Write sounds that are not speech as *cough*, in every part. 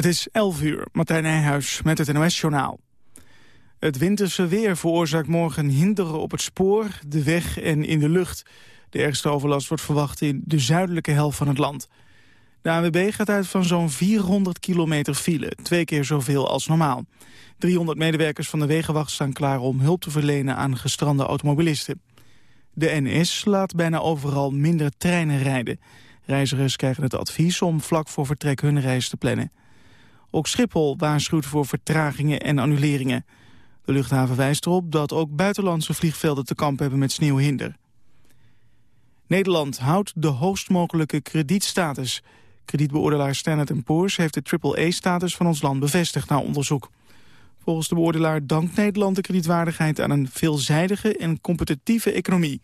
Het is 11 uur, Martijn Nijhuis met het NOS-journaal. Het winterse weer veroorzaakt morgen hinderen op het spoor, de weg en in de lucht. De ergste overlast wordt verwacht in de zuidelijke helft van het land. De ANWB gaat uit van zo'n 400 kilometer file, twee keer zoveel als normaal. 300 medewerkers van de Wegenwacht staan klaar om hulp te verlenen aan gestrande automobilisten. De NS laat bijna overal minder treinen rijden. Reizigers krijgen het advies om vlak voor vertrek hun reis te plannen. Ook Schiphol waarschuwt voor vertragingen en annuleringen. De luchthaven wijst erop dat ook buitenlandse vliegvelden te kampen hebben met sneeuwhinder. Nederland houdt de hoogst mogelijke kredietstatus. Kredietbeoordelaar Standard Poor's heeft de AAA-status van ons land bevestigd na onderzoek. Volgens de beoordelaar dankt Nederland de kredietwaardigheid aan een veelzijdige en competitieve economie.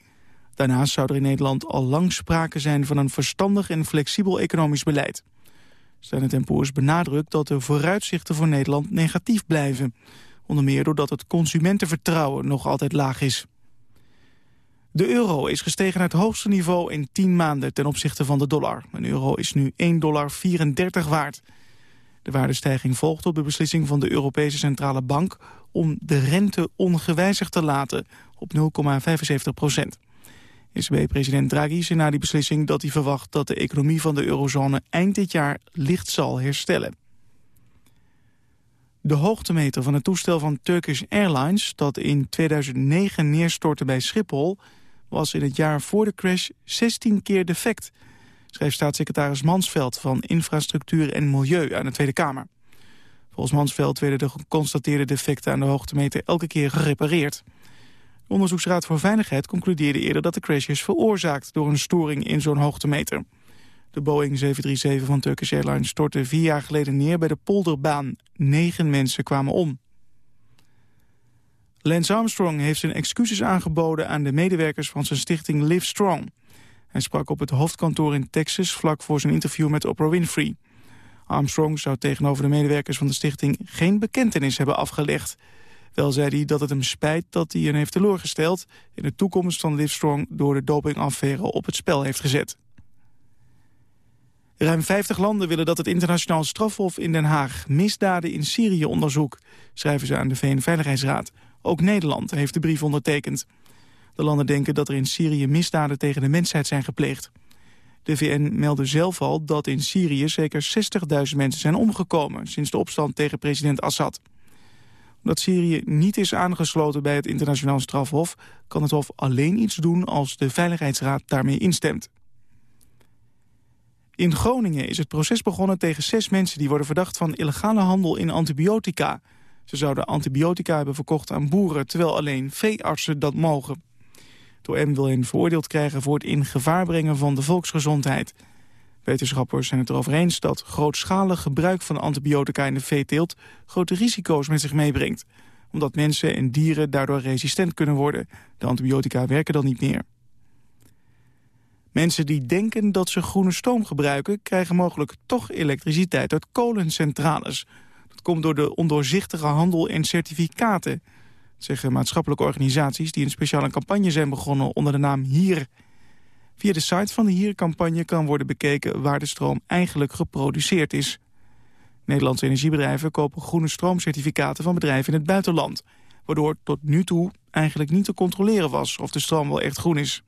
Daarnaast zou er in Nederland al lang sprake zijn van een verstandig en flexibel economisch beleid. Standard Poor's benadrukt dat de vooruitzichten voor Nederland negatief blijven. Onder meer doordat het consumentenvertrouwen nog altijd laag is. De euro is gestegen naar het hoogste niveau in 10 maanden ten opzichte van de dollar. Een euro is nu 1,34 dollar waard. De waardestijging volgt op de beslissing van de Europese Centrale Bank... om de rente ongewijzigd te laten op 0,75 procent. ECB-president Draghi zei na die beslissing dat hij verwacht dat de economie van de eurozone eind dit jaar licht zal herstellen. De hoogtemeter van het toestel van Turkish Airlines dat in 2009 neerstortte bij Schiphol was in het jaar voor de crash 16 keer defect, schreef staatssecretaris Mansveld van Infrastructuur en Milieu aan de Tweede Kamer. Volgens Mansveld werden de geconstateerde defecten aan de hoogtemeter elke keer gerepareerd. De Onderzoeksraad voor Veiligheid concludeerde eerder dat de crash is veroorzaakt door een storing in zo'n hoogtemeter. De Boeing 737 van Turkish Airlines stortte vier jaar geleden neer bij de polderbaan. Negen mensen kwamen om. Lance Armstrong heeft zijn excuses aangeboden aan de medewerkers van zijn stichting Live Strong. Hij sprak op het hoofdkantoor in Texas vlak voor zijn interview met Oprah Winfrey. Armstrong zou tegenover de medewerkers van de stichting geen bekentenis hebben afgelegd. Wel zei hij dat het hem spijt dat hij hen heeft teleurgesteld... en de toekomst van Livestrong door de dopingaffaire op het spel heeft gezet. Ruim 50 landen willen dat het internationaal strafhof in Den Haag... misdaden in Syrië onderzoekt, schrijven ze aan de VN-veiligheidsraad. Ook Nederland heeft de brief ondertekend. De landen denken dat er in Syrië misdaden tegen de mensheid zijn gepleegd. De VN meldde zelf al dat in Syrië zeker 60.000 mensen zijn omgekomen... sinds de opstand tegen president Assad omdat Syrië niet is aangesloten bij het internationaal strafhof... kan het hof alleen iets doen als de Veiligheidsraad daarmee instemt. In Groningen is het proces begonnen tegen zes mensen... die worden verdacht van illegale handel in antibiotica. Ze zouden antibiotica hebben verkocht aan boeren... terwijl alleen veeartsen dat mogen. Door M wil hen veroordeeld krijgen voor het in gevaar brengen van de volksgezondheid... Wetenschappers zijn het erover eens dat grootschalig gebruik van antibiotica in de veeteelt grote risico's met zich meebrengt. Omdat mensen en dieren daardoor resistent kunnen worden. De antibiotica werken dan niet meer. Mensen die denken dat ze groene stoom gebruiken... krijgen mogelijk toch elektriciteit uit kolencentrales. Dat komt door de ondoorzichtige handel en certificaten. zeggen maatschappelijke organisaties die een speciale campagne zijn begonnen... onder de naam HIER... Via de site van de Hier-campagne kan worden bekeken waar de stroom eigenlijk geproduceerd is. Nederlandse energiebedrijven kopen groene stroomcertificaten van bedrijven in het buitenland. Waardoor tot nu toe eigenlijk niet te controleren was of de stroom wel echt groen is.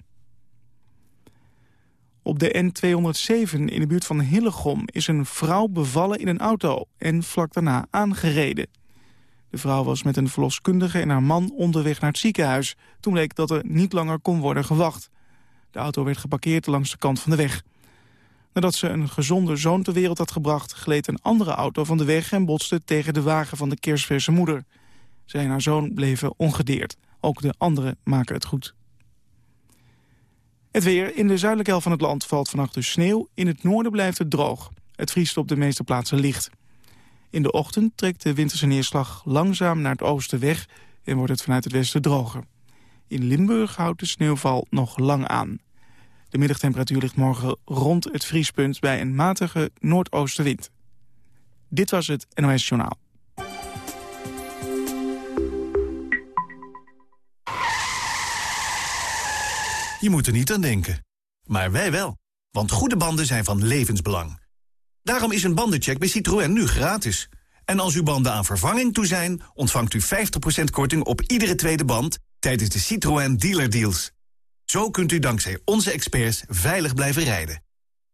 Op de N207 in de buurt van Hillegom is een vrouw bevallen in een auto en vlak daarna aangereden. De vrouw was met een verloskundige en haar man onderweg naar het ziekenhuis. Toen bleek dat er niet langer kon worden gewacht. De auto werd geparkeerd langs de kant van de weg. Nadat ze een gezonde zoon ter wereld had gebracht... gleed een andere auto van de weg en botste tegen de wagen van de kerstverse moeder. Zij en haar zoon bleven ongedeerd. Ook de anderen maken het goed. Het weer. In de zuidelijke helft van het land valt vannacht dus sneeuw. In het noorden blijft het droog. Het vriest op de meeste plaatsen licht. In de ochtend trekt de winterse neerslag langzaam naar het oosten weg... en wordt het vanuit het westen droger. In Limburg houdt de sneeuwval nog lang aan. De middagtemperatuur ligt morgen rond het vriespunt bij een matige noordoostenwind. Dit was het NOS Journaal. Je moet er niet aan denken. Maar wij wel. Want goede banden zijn van levensbelang. Daarom is een bandencheck bij Citroën nu gratis. En als uw banden aan vervanging toe zijn... ontvangt u 50% korting op iedere tweede band... tijdens de Citroën Dealer Deals. Zo kunt u dankzij onze experts veilig blijven rijden.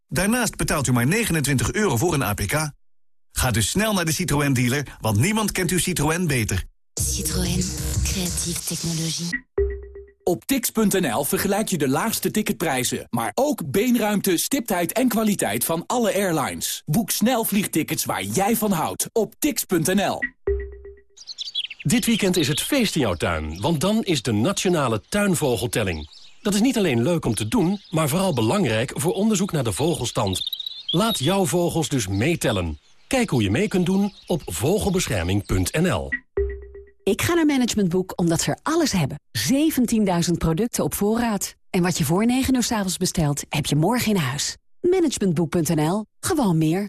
Daarnaast betaalt u maar 29 euro voor een APK. Ga dus snel naar de Citroën dealer, want niemand kent uw Citroën beter. Citroën, creatieve technologie. Op tix.nl vergelijk je de laagste ticketprijzen, maar ook beenruimte, stiptheid en kwaliteit van alle airlines. Boek snel vliegtickets waar jij van houdt op tix.nl. Dit weekend is het feest in jouw tuin, want dan is de Nationale Tuinvogeltelling. Dat is niet alleen leuk om te doen, maar vooral belangrijk voor onderzoek naar de vogelstand. Laat jouw vogels dus meetellen. Kijk hoe je mee kunt doen op vogelbescherming.nl. Ik ga naar Management Boek omdat ze er alles hebben. 17.000 producten op voorraad. En wat je voor 9 uur s avonds bestelt, heb je morgen in huis. Managementboek.nl. Gewoon meer.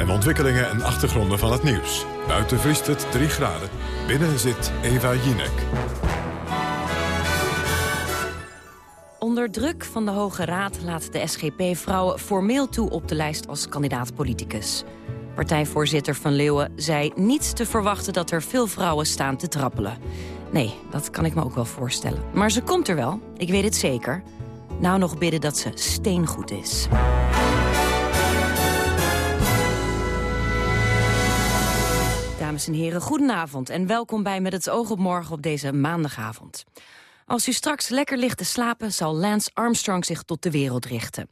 En ontwikkelingen en achtergronden van het nieuws. Buiten vriest het 3 graden. Binnen zit Eva Jinek. Onder druk van de Hoge Raad laat de SGP vrouwen formeel toe op de lijst als kandidaat-politicus. Partijvoorzitter Van Leeuwen zei niet te verwachten dat er veel vrouwen staan te trappelen. Nee, dat kan ik me ook wel voorstellen. Maar ze komt er wel, ik weet het zeker. Nou nog bidden dat ze steengoed is. En heren, goedenavond en welkom bij Met het oog op morgen op deze maandagavond. Als u straks lekker ligt te slapen, zal Lance Armstrong zich tot de wereld richten.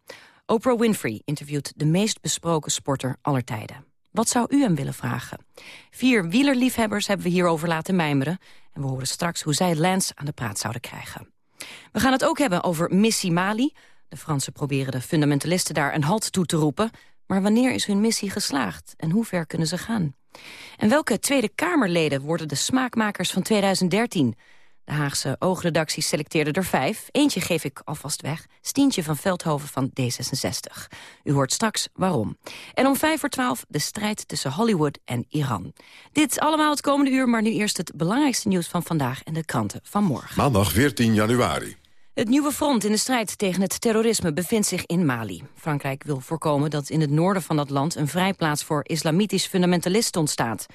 Oprah Winfrey interviewt de meest besproken sporter aller tijden. Wat zou u hem willen vragen? Vier wielerliefhebbers hebben we hierover laten mijmeren... en we horen straks hoe zij Lance aan de praat zouden krijgen. We gaan het ook hebben over Missie Mali. De Fransen proberen de fundamentalisten daar een halt toe te roepen... maar wanneer is hun missie geslaagd en hoe ver kunnen ze gaan? En welke Tweede Kamerleden worden de smaakmakers van 2013... De Haagse oogredactie selecteerde er vijf. Eentje geef ik alvast weg. Stientje van Veldhoven van D66. U hoort straks waarom. En om vijf voor twaalf de strijd tussen Hollywood en Iran. Dit allemaal het komende uur, maar nu eerst het belangrijkste nieuws van vandaag en de kranten van morgen. Maandag 14 januari. Het nieuwe front in de strijd tegen het terrorisme bevindt zich in Mali. Frankrijk wil voorkomen dat in het noorden van dat land... een vrijplaats voor islamitisch fundamentalisten ontstaat.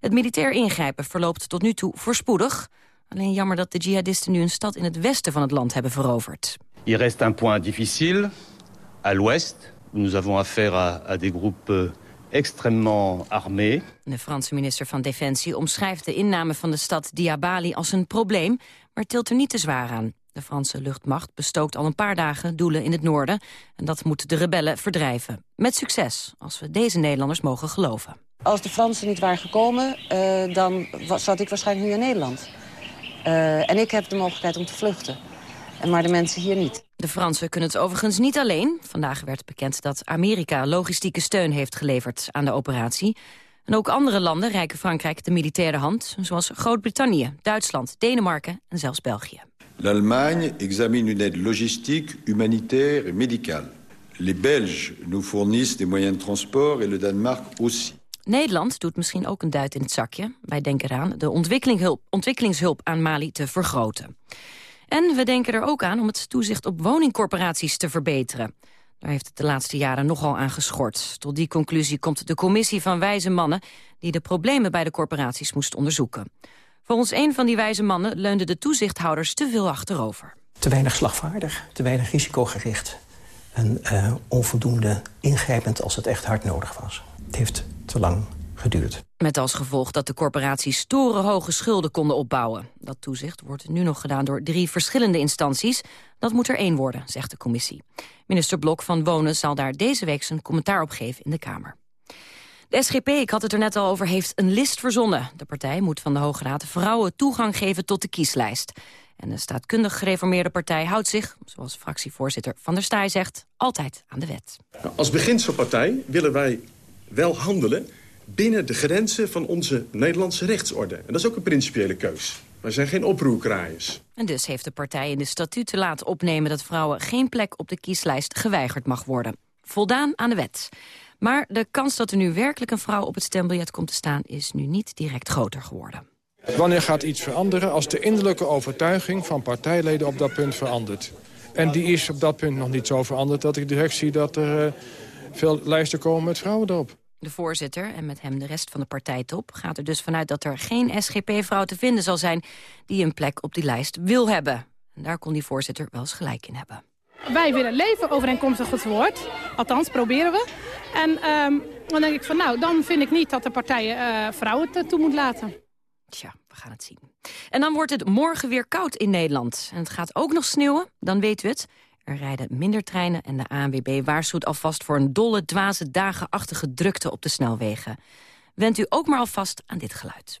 Het militair ingrijpen verloopt tot nu toe voorspoedig... Alleen jammer dat de jihadisten nu een stad in het westen van het land hebben veroverd. Il reste un point difficile, à l'ouest. Nous avons affaire à, à des groupes extrêmement armés. De Franse minister van Defensie omschrijft de inname van de stad Diabali als een probleem, maar tilt er niet te zwaar aan. De Franse luchtmacht bestookt al een paar dagen doelen in het noorden... en dat moet de rebellen verdrijven. Met succes, als we deze Nederlanders mogen geloven. Als de Fransen niet waren gekomen, uh, dan zat ik waarschijnlijk nu in Nederland. Uh, en ik heb de mogelijkheid om te vluchten. En maar de mensen hier niet. De Fransen kunnen het overigens niet alleen. Vandaag werd bekend dat Amerika logistieke steun heeft geleverd aan de operatie. En ook andere landen reiken Frankrijk de militaire hand... zoals Groot-Brittannië, Duitsland, Denemarken en zelfs België. L'Allemagne examine une aide logistique, humanitaire et médicale. Les Belges nous fournissent des moyens de transport et le Danemark aussi. Nederland doet misschien ook een duit in het zakje. Wij denken eraan de ontwikkelingshulp aan Mali te vergroten. En we denken er ook aan om het toezicht op woningcorporaties te verbeteren. Daar heeft het de laatste jaren nogal aan geschort. Tot die conclusie komt de commissie van wijze mannen... die de problemen bij de corporaties moest onderzoeken. Volgens een van die wijze mannen leunden de toezichthouders te veel achterover. Te weinig slagvaardig, te weinig risicogericht... en uh, onvoldoende ingrijpend als het echt hard nodig was. Het heeft te lang geduurd. Met als gevolg dat de corporaties torenhoge schulden konden opbouwen. Dat toezicht wordt nu nog gedaan door drie verschillende instanties. Dat moet er één worden, zegt de commissie. Minister Blok van Wonen zal daar deze week zijn commentaar op geven in de Kamer. De SGP, ik had het er net al over, heeft een list verzonnen. De partij moet van de Hoge Raad vrouwen toegang geven tot de kieslijst. En de staatkundig gereformeerde partij houdt zich, zoals fractievoorzitter Van der Staaij zegt, altijd aan de wet. Als beginselpartij willen wij wel handelen binnen de grenzen van onze Nederlandse rechtsorde. En dat is ook een principiële keus. Wij zijn geen oproerkraaiers. En dus heeft de partij in de statuten laten opnemen... dat vrouwen geen plek op de kieslijst geweigerd mag worden. Voldaan aan de wet. Maar de kans dat er nu werkelijk een vrouw op het stembiljet komt te staan... is nu niet direct groter geworden. Wanneer gaat iets veranderen als de innerlijke overtuiging van partijleden op dat punt verandert? En die is op dat punt nog niet zo veranderd dat ik direct zie dat er uh, veel lijsten komen met vrouwen erop. De voorzitter en met hem de rest van de partijtop gaat er dus vanuit dat er geen SGP-vrouw te vinden zal zijn die een plek op die lijst wil hebben. En daar kon die voorzitter wel eens gelijk in hebben. Wij willen leven overeenkomstig het woord. Althans, proberen we. En um, dan denk ik van nou, dan vind ik niet dat de partijen uh, vrouwen toe moet laten. Tja, we gaan het zien. En dan wordt het morgen weer koud in Nederland. En het gaat ook nog sneeuwen, dan weet u het. Er rijden minder treinen en de ANWB waarschuwt alvast... voor een dolle, dwaze, dagenachtige drukte op de snelwegen. Went u ook maar alvast aan dit geluid.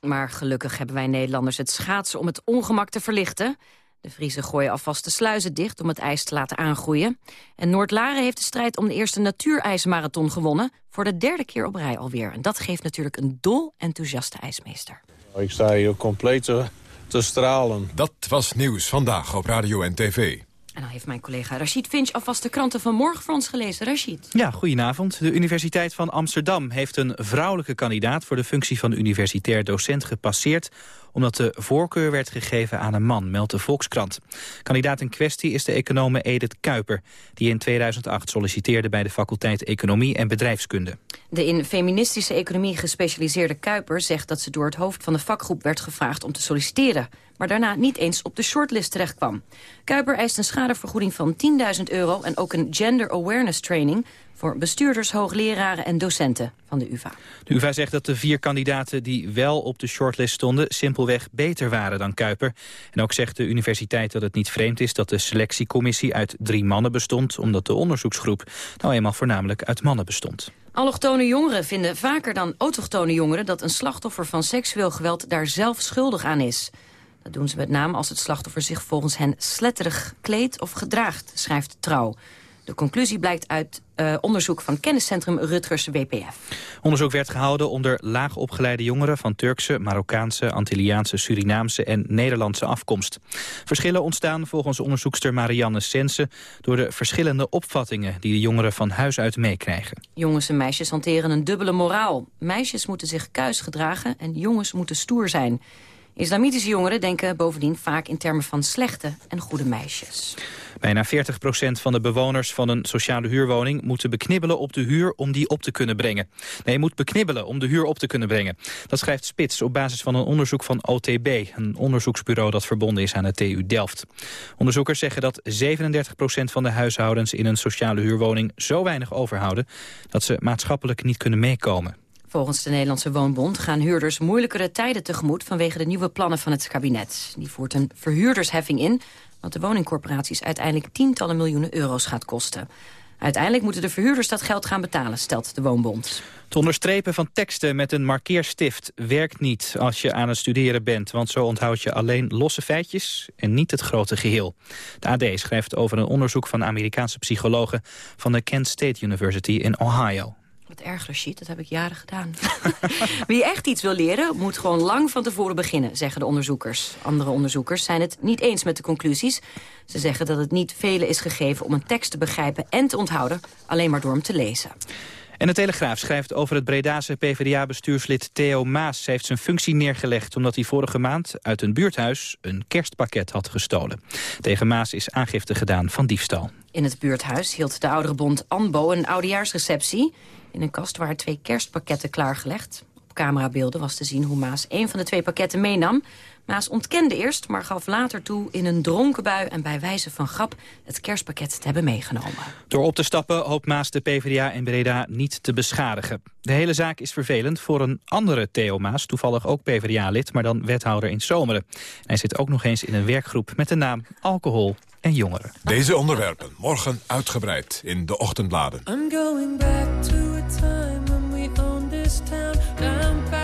Maar gelukkig hebben wij Nederlanders het schaatsen om het ongemak te verlichten. De Friese gooien alvast de sluizen dicht om het ijs te laten aangroeien. En Noord-Laren heeft de strijd om de eerste natuurijsmarathon gewonnen... voor de derde keer op rij alweer. En dat geeft natuurlijk een dol enthousiaste ijsmeester. Ik sta hier compleet te, te stralen. Dat was Nieuws Vandaag op Radio en TV. En dan heeft mijn collega Rachid Finch alvast de kranten van morgen voor ons gelezen. Rachid. Ja, goedenavond. De Universiteit van Amsterdam heeft een vrouwelijke kandidaat... voor de functie van universitair docent gepasseerd omdat de voorkeur werd gegeven aan een man, meldt de Volkskrant. Kandidaat in kwestie is de econome Edith Kuiper... die in 2008 solliciteerde bij de faculteit Economie en Bedrijfskunde. De in feministische economie gespecialiseerde Kuiper zegt dat ze door het hoofd van de vakgroep werd gevraagd om te solliciteren maar daarna niet eens op de shortlist terechtkwam. Kuiper eist een schadevergoeding van 10.000 euro... en ook een gender awareness training voor bestuurders, hoogleraren en docenten van de UvA. De UvA zegt dat de vier kandidaten die wel op de shortlist stonden... simpelweg beter waren dan Kuiper. En ook zegt de universiteit dat het niet vreemd is dat de selectiecommissie uit drie mannen bestond... omdat de onderzoeksgroep nou eenmaal voornamelijk uit mannen bestond. Allochtone jongeren vinden vaker dan autochtone jongeren... dat een slachtoffer van seksueel geweld daar zelf schuldig aan is. Dat doen ze met name als het slachtoffer zich volgens hen sletterig kleedt of gedraagt, schrijft Trouw. De conclusie blijkt uit uh, onderzoek van kenniscentrum Rutgers WPF. Onderzoek werd gehouden onder laagopgeleide jongeren... van Turkse, Marokkaanse, Antilliaanse, Surinaamse en Nederlandse afkomst. Verschillen ontstaan volgens onderzoekster Marianne Sense... door de verschillende opvattingen die de jongeren van huis uit meekrijgen. Jongens en meisjes hanteren een dubbele moraal. Meisjes moeten zich kuis gedragen en jongens moeten stoer zijn. Islamitische jongeren denken bovendien vaak in termen van slechte en goede meisjes. Bijna 40% van de bewoners van een sociale huurwoning moeten beknibbelen op de huur om die op te kunnen brengen. Nee, moet beknibbelen om de huur op te kunnen brengen. Dat schrijft Spits op basis van een onderzoek van OTB, een onderzoeksbureau dat verbonden is aan de TU Delft. Onderzoekers zeggen dat 37% van de huishoudens in een sociale huurwoning zo weinig overhouden dat ze maatschappelijk niet kunnen meekomen. Volgens de Nederlandse Woonbond gaan huurders moeilijkere tijden tegemoet vanwege de nieuwe plannen van het kabinet. Die voert een verhuurdersheffing in, wat de woningcorporaties uiteindelijk tientallen miljoenen euro's gaat kosten. Uiteindelijk moeten de verhuurders dat geld gaan betalen, stelt de Woonbond. Het onderstrepen van teksten met een markeerstift werkt niet als je aan het studeren bent, want zo onthoud je alleen losse feitjes en niet het grote geheel. De AD schrijft over een onderzoek van Amerikaanse psychologen van de Kent State University in Ohio. Wat erg, Rashid, dat heb ik jaren gedaan. *laughs* Wie echt iets wil leren, moet gewoon lang van tevoren beginnen, zeggen de onderzoekers. Andere onderzoekers zijn het niet eens met de conclusies. Ze zeggen dat het niet velen is gegeven om een tekst te begrijpen en te onthouden, alleen maar door hem te lezen. En de Telegraaf schrijft over het Bredase PvdA-bestuurslid Theo Maas. Hij heeft zijn functie neergelegd omdat hij vorige maand uit een buurthuis een kerstpakket had gestolen. Tegen Maas is aangifte gedaan van diefstal. In het buurthuis hield de ouderenbond ANBO een oudejaarsreceptie. In een kast waren twee kerstpakketten klaargelegd. Op camerabeelden was te zien hoe Maas een van de twee pakketten meenam. Maas ontkende eerst, maar gaf later toe in een dronken bui... en bij wijze van grap het kerstpakket te hebben meegenomen. Door op te stappen hoopt Maas de PvdA in Breda niet te beschadigen. De hele zaak is vervelend voor een andere Theo Maas... toevallig ook PvdA-lid, maar dan wethouder in Zomeren. Hij zit ook nog eens in een werkgroep met de naam Alcohol en Jongeren. Deze onderwerpen morgen uitgebreid in de ochtendbladen. I'm going back to a time when we this town.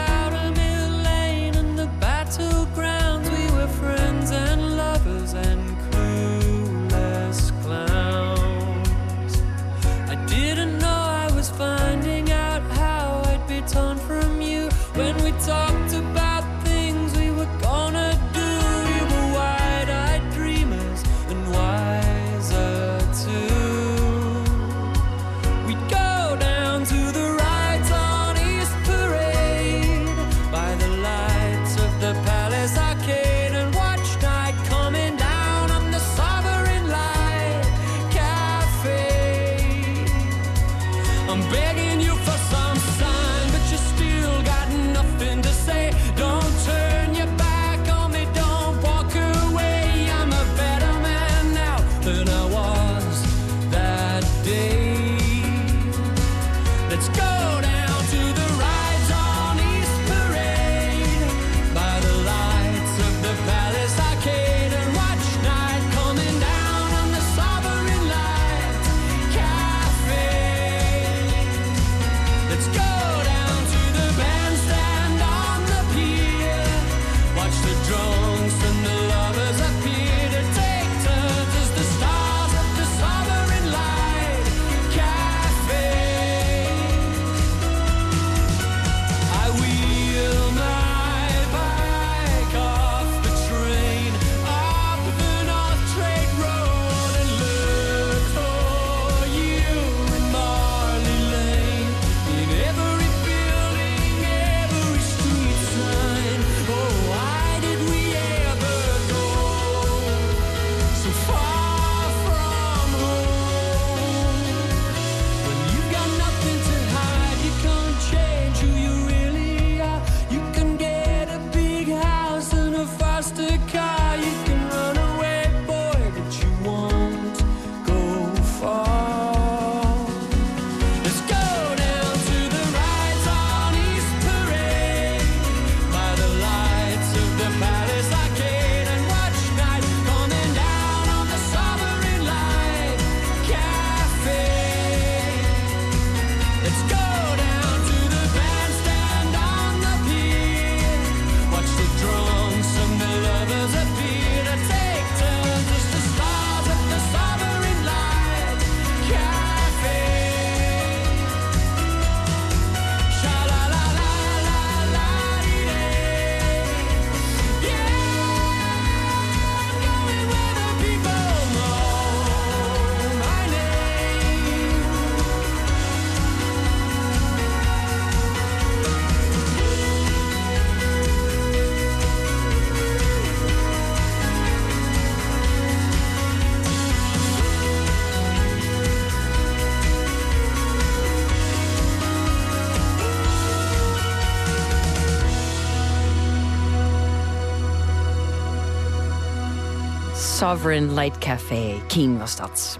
Sovereign Light Café, Keen was dat.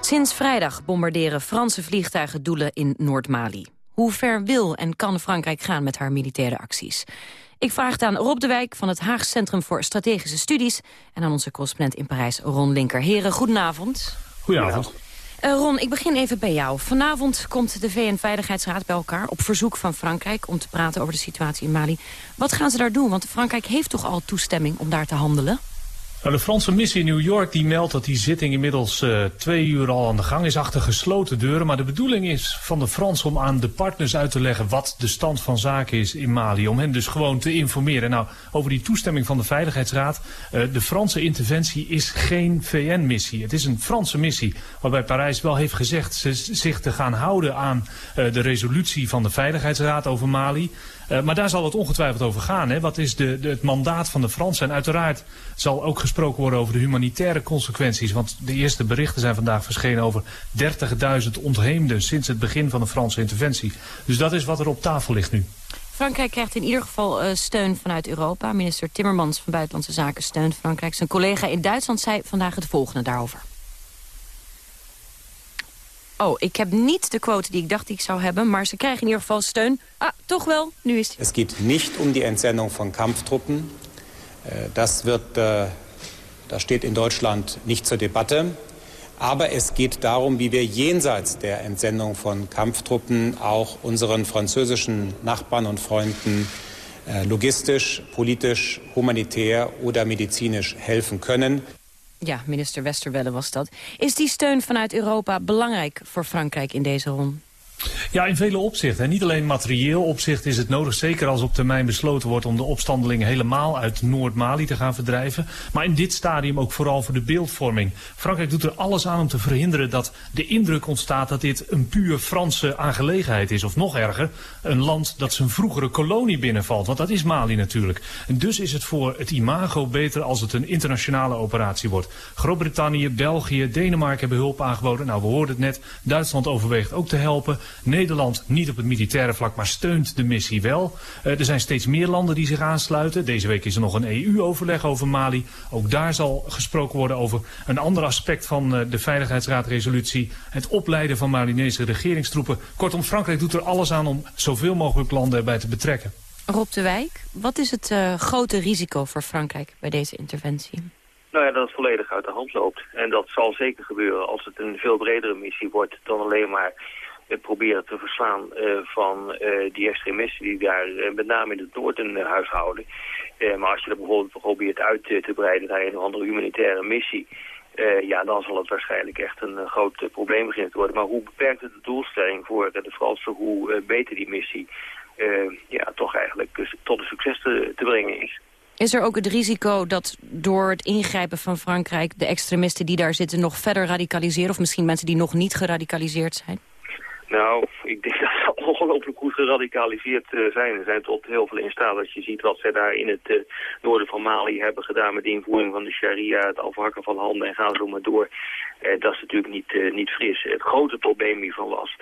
Sinds vrijdag bombarderen Franse vliegtuigen doelen in Noord-Mali. Hoe ver wil en kan Frankrijk gaan met haar militaire acties? Ik vraag het aan Rob de Wijk van het Haag Centrum voor Strategische Studies... en aan onze correspondent in Parijs, Ron Linker. Heren, goedenavond. Goedenavond. Eh, Ron, ik begin even bij jou. Vanavond komt de VN-veiligheidsraad bij elkaar op verzoek van Frankrijk... om te praten over de situatie in Mali. Wat gaan ze daar doen? Want Frankrijk heeft toch al toestemming om daar te handelen? Nou, de Franse missie in New York die meldt dat die zitting inmiddels uh, twee uur al aan de gang is achter gesloten deuren. Maar de bedoeling is van de Fransen om aan de partners uit te leggen wat de stand van zaken is in Mali. Om hen dus gewoon te informeren. Nou, over die toestemming van de Veiligheidsraad. Uh, de Franse interventie is geen VN-missie. Het is een Franse missie waarbij Parijs wel heeft gezegd ze, zich te gaan houden aan uh, de resolutie van de Veiligheidsraad over Mali. Uh, maar daar zal het ongetwijfeld over gaan. Hè? Wat is de, het mandaat van de Fransen? En uiteraard zal ook gesproken worden over de humanitaire consequenties. Want de eerste berichten zijn vandaag verschenen over 30.000 ontheemden sinds het begin van de Franse interventie. Dus dat is wat er op tafel ligt nu. Frankrijk krijgt in ieder geval uh, steun vanuit Europa. Minister Timmermans van Buitenlandse Zaken steunt Frankrijk. Zijn collega in Duitsland zei vandaag het volgende daarover. Oh, ik heb niet de quote die ik dacht die ik zou hebben, maar ze krijgen in ieder geval steun. Ah, toch wel, nu is het. Es geht nicht um die Entsendung von Kampftruppen. Das wird, das steht in Deutschland nicht zur Debatte. Aber es geht darum, wie wir jenseits der Entsendung von Kampftruppen auch unseren französischen Nachbarn und Freunden äh, logistisch, politisch, humanitär oder medizinisch helfen können. Ja, minister Westerwelle was dat. Is die steun vanuit Europa belangrijk voor Frankrijk in deze ronde? Ja, in vele opzichten. En niet alleen materieel opzicht is het nodig, zeker als op termijn besloten wordt om de opstandelingen helemaal uit Noord-Mali te gaan verdrijven. Maar in dit stadium ook vooral voor de beeldvorming. Frankrijk doet er alles aan om te verhinderen dat de indruk ontstaat dat dit een puur Franse aangelegenheid is. Of nog erger, een land dat zijn vroegere kolonie binnenvalt. Want dat is Mali natuurlijk. En dus is het voor het imago beter als het een internationale operatie wordt. Groot-Brittannië, België, Denemarken hebben hulp aangeboden. Nou, we hoorden het net. Duitsland overweegt ook te helpen. Nederland niet op het militaire vlak, maar steunt de missie wel. Uh, er zijn steeds meer landen die zich aansluiten. Deze week is er nog een EU-overleg over Mali. Ook daar zal gesproken worden over een ander aspect van uh, de Veiligheidsraadresolutie. Het opleiden van Malinese regeringstroepen. Kortom, Frankrijk doet er alles aan om zoveel mogelijk landen erbij te betrekken. Rob de Wijk, wat is het uh, grote risico voor Frankrijk bij deze interventie? Nou ja, dat het volledig uit de hand loopt. En dat zal zeker gebeuren als het een veel bredere missie wordt dan alleen maar proberen te verslaan uh, van uh, die extremisten die daar met name in het noorden huishouden. maar als je dat bijvoorbeeld probeert uit te breiden naar een of andere humanitaire missie... ja, dan zal het waarschijnlijk echt een groot probleem beginnen te worden. Maar hoe beperkt het de doelstelling voor de Fransen, hoe beter die missie ja, toch eigenlijk tot een succes te, te brengen is. Is er ook het risico dat door het ingrijpen van Frankrijk... de extremisten die daar zitten nog verder radicaliseren? Of misschien mensen die nog niet geradicaliseerd zijn? Nou, ik denk *laughs* dat ze ongelooflijk goed geradicaliseerd uh, zijn. Ze zijn tot heel veel in staat als je ziet wat ze daar in het uh, noorden van Mali hebben gedaan met de invoering van de sharia, het afhakken van handen en gaan zo maar door. Uh, dat is natuurlijk niet, niet fris. Het grote probleem hiervan was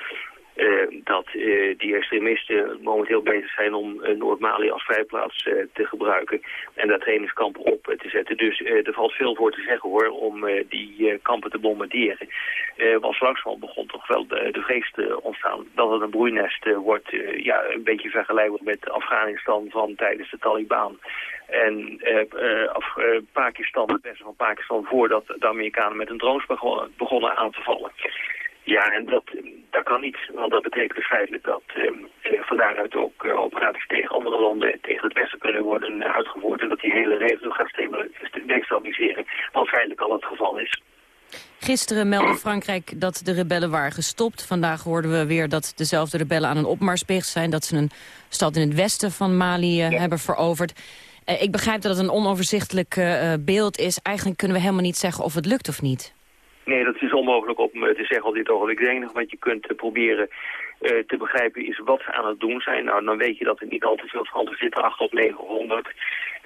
uh, dat uh, die extremisten momenteel bezig zijn om uh, Noord-Mali als vrijplaats te gebruiken en daar trainingskampen op te zetten. Dus er valt veel voor te zeggen hoor, om die kampen te bombarderen. was langzamerhand begon toch wel de, de vrees te ontstaan dat het een broeinest wordt, ja, een beetje vergelijkbaar met Afghanistan van tijdens de Taliban. En Pakistan, het van Pakistan, voordat de Amerikanen met een drones begonnen aan te vallen. Ja, en dat, dat kan niet, want dat betekent dus feitelijk dat eh, van daaruit ook uh, operaties tegen andere landen, tegen het Westen kunnen worden uh, uitgevoerd en dat die hele regio gaat destabiliseren, wat feitelijk al het geval is. Gisteren meldde Frankrijk dat de rebellen waren gestopt. Vandaag hoorden we weer dat dezelfde rebellen aan een opmars bezig zijn. Dat ze een stad in het westen van Mali ja. hebben veroverd. Ik begrijp dat het een onoverzichtelijk beeld is. Eigenlijk kunnen we helemaal niet zeggen of het lukt of niet. Nee, dat is onmogelijk om te zeggen op dit ogenblik. Het enige wat je kunt proberen uh, te begrijpen is wat ze aan het doen zijn. Nou, dan weet je dat er niet al te veel Fransen zitten, 8 op 900.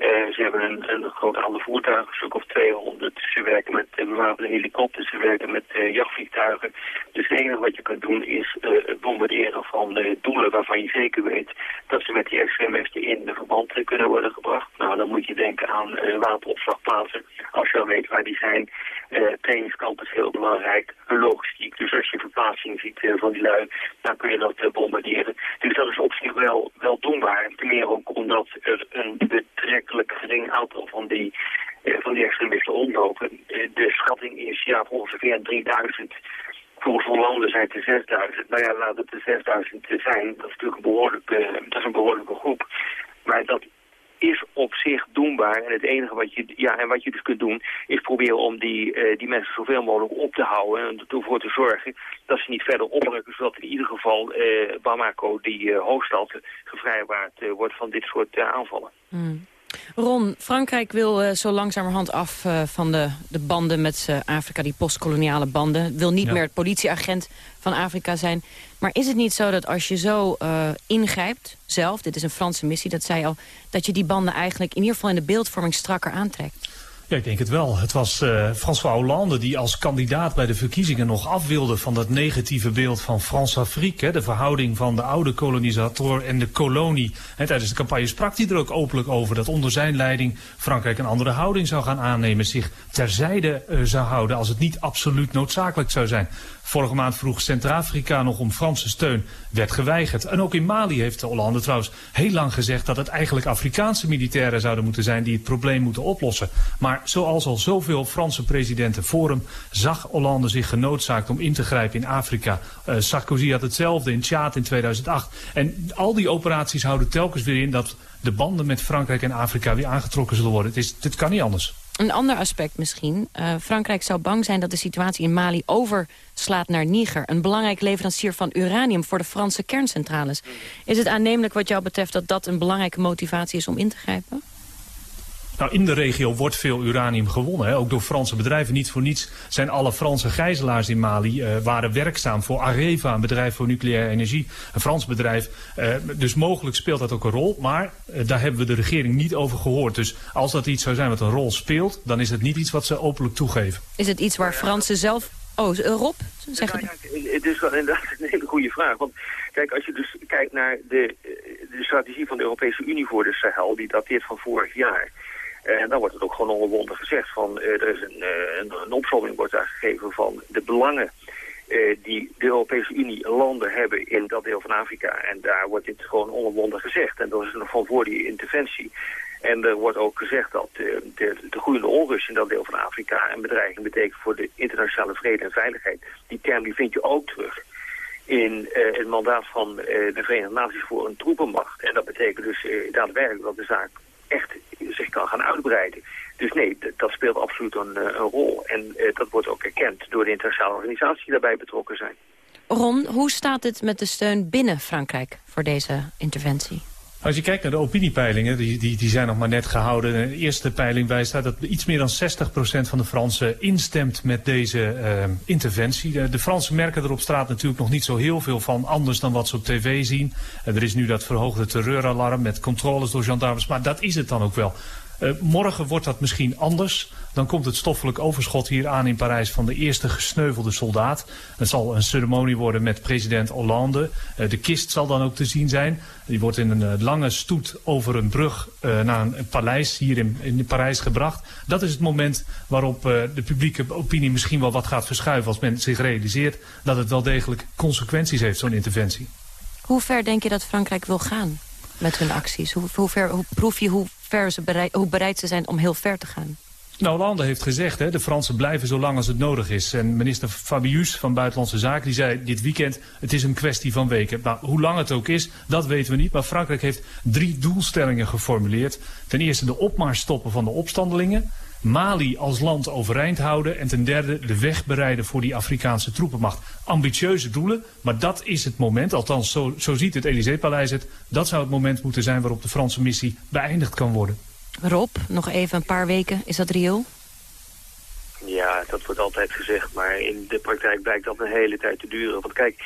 Uh, ze hebben een, een groot aantal voertuigen, een of 200. Ze werken met uh, bewapende helikopters, ze werken met uh, jachtvliegtuigen. Dus het enige wat je kunt doen is het bombarderen van doelen waarvan je zeker weet dat ze met die extremisten in de verband kunnen worden gebracht. Nou, dan moet je denken aan wapenopslagplaatsen, als je al weet waar die zijn. Trainingskamp is heel belangrijk, logistiek. Dus als je verplaatsing ziet van die lui, dan kun je dat bombarderen. Dus dat is op zich wel, wel doenbaar. Ten meer ook omdat er een betrekkelijk gering aantal van die, uh, van die extremisten rondlopen. Uh, de schatting is ja, ongeveer 3000. Volgens Hollande zijn het er 6000. Nou ja, laat het er 6000 zijn. Dat is natuurlijk een behoorlijke, dat is een behoorlijke groep. Maar dat is op zich doenbaar. En het enige wat je, ja, en wat je dus kunt doen, is proberen om die, uh, die mensen zoveel mogelijk op te houden. En ervoor te zorgen dat ze niet verder oprukken, zodat in ieder geval uh, Bamako, die hoofdstad, gevrijwaard wordt van dit soort aanvallen. Mm. Ron, Frankrijk wil uh, zo langzamerhand af uh, van de, de banden met uh, Afrika, die postkoloniale banden. Wil niet ja. meer het politieagent van Afrika zijn. Maar is het niet zo dat als je zo ingrijpt, zelf, dit is een Franse missie, dat zei al, dat je die banden eigenlijk in ieder geval in de beeldvorming strakker aantrekt? Ja, ik denk het wel. Het was uh, François Hollande die als kandidaat bij de verkiezingen nog af wilde van dat negatieve beeld van France-Afrique. De verhouding van de oude kolonisator en de kolonie. Tijdens de campagne sprak hij er ook openlijk over dat onder zijn leiding Frankrijk een andere houding zou gaan aannemen. Zich terzijde uh, zou houden als het niet absoluut noodzakelijk zou zijn. Vorige maand vroeg Centraal-Afrika nog om Franse steun, werd geweigerd. En ook in Mali heeft de Hollande trouwens heel lang gezegd dat het eigenlijk Afrikaanse militairen zouden moeten zijn die het probleem moeten oplossen. Maar zoals al zoveel Franse presidenten voor hem... zag Hollande zich genoodzaakt om in te grijpen in Afrika. Eh, Sarkozy had hetzelfde in Tjaad in 2008. En al die operaties houden telkens weer in... dat de banden met Frankrijk en Afrika weer aangetrokken zullen worden. Het, is, dit kan niet anders. Een ander aspect misschien. Uh, Frankrijk zou bang zijn dat de situatie in Mali overslaat naar Niger. Een belangrijk leverancier van uranium voor de Franse kerncentrales. Is het aannemelijk wat jou betreft dat dat een belangrijke motivatie is om in te grijpen? Nou, in de regio wordt veel uranium gewonnen, hè? ook door Franse bedrijven. Niet voor niets zijn alle Franse gijzelaars in Mali uh, waren werkzaam voor Areva, een bedrijf voor nucleaire energie, een Frans bedrijf. Uh, dus mogelijk speelt dat ook een rol, maar uh, daar hebben we de regering niet over gehoord. Dus als dat iets zou zijn wat een rol speelt, dan is het niet iets wat ze openlijk toegeven. Is het iets waar Fransen zelf... Oh, Rob? Zeg nou, ja, het is wel inderdaad een hele goede vraag. Want kijk, als je dus kijkt naar de, de strategie van de Europese Unie voor de Sahel, die dateert van vorig jaar... En dan wordt het ook gewoon ongewonden gezegd van uh, er is een, uh, een, een opzomming wordt daar gegeven van de belangen die de Europese Unie landen hebben in dat deel van Afrika. En daar wordt dit gewoon ongewonden gezegd. En dat is voor die interventie. En er wordt ook gezegd dat de, de, de groeiende onrust in dat deel van Afrika een bedreiging betekent voor de internationale vrede en veiligheid. Die term die vind je ook terug in het mandaat van de Verenigde Naties voor een troepenmacht. En dat betekent dus daadwerkelijk dat de zaak kan gaan uitbreiden. Dus nee, dat speelt absoluut een, een rol. En uh, dat wordt ook erkend door de internationale organisaties die daarbij betrokken zijn. Ron, hoe staat het met de steun binnen Frankrijk voor deze interventie? Als je kijkt naar de opiniepeilingen, die, die, die zijn nog maar net gehouden. De eerste peiling wijst uit dat iets meer dan 60% van de Fransen instemt met deze uh, interventie. De, Fransen merken er op straat natuurlijk nog niet zo heel veel van, anders dan wat ze op tv zien. Er is nu dat verhoogde terreuralarm met controles door gendarmes, maar dat is het dan ook wel. Uh, morgen wordt dat misschien anders. Dan komt het stoffelijk overschot hier aan in Parijs van de eerste gesneuvelde soldaat. Het zal een ceremonie worden met president Hollande. Uh, de kist zal dan ook te zien zijn. Die wordt in een uh, lange stoet over een brug naar een, een, paleis hier in, in Parijs gebracht. Dat is het moment waarop de publieke opinie misschien wel wat gaat verschuiven... als men zich realiseert dat het wel degelijk consequenties heeft, zo'n interventie. Hoe ver denk je dat Frankrijk wil gaan met hun acties? Hoe, hoe, ver, hoe proef je hoe ver ze bereid, hoe bereid ze zijn om heel ver te gaan? Nou, Hollande heeft gezegd, hè, de Fransen blijven zo lang als het nodig is. En minister Fabius van Buitenlandse Zaken die zei dit weekend... het is een kwestie van weken. Nou, hoe lang het ook is, dat weten we niet. Maar Frankrijk heeft drie doelstellingen geformuleerd. Ten eerste de opmars stoppen van de opstandelingen. Mali als land overeind houden. En ten derde de weg bereiden voor die Afrikaanse troepenmacht. Ambitieuze doelen, maar dat is het moment. Althans, zo, zo ziet het Elysée-paleis het. Dat zou het moment moeten zijn waarop de Franse missie beëindigd kan worden. Rob, nog even een paar weken. Is dat reëel? Ja, dat wordt altijd gezegd, maar in de praktijk blijkt dat een hele tijd te duren. Want kijk,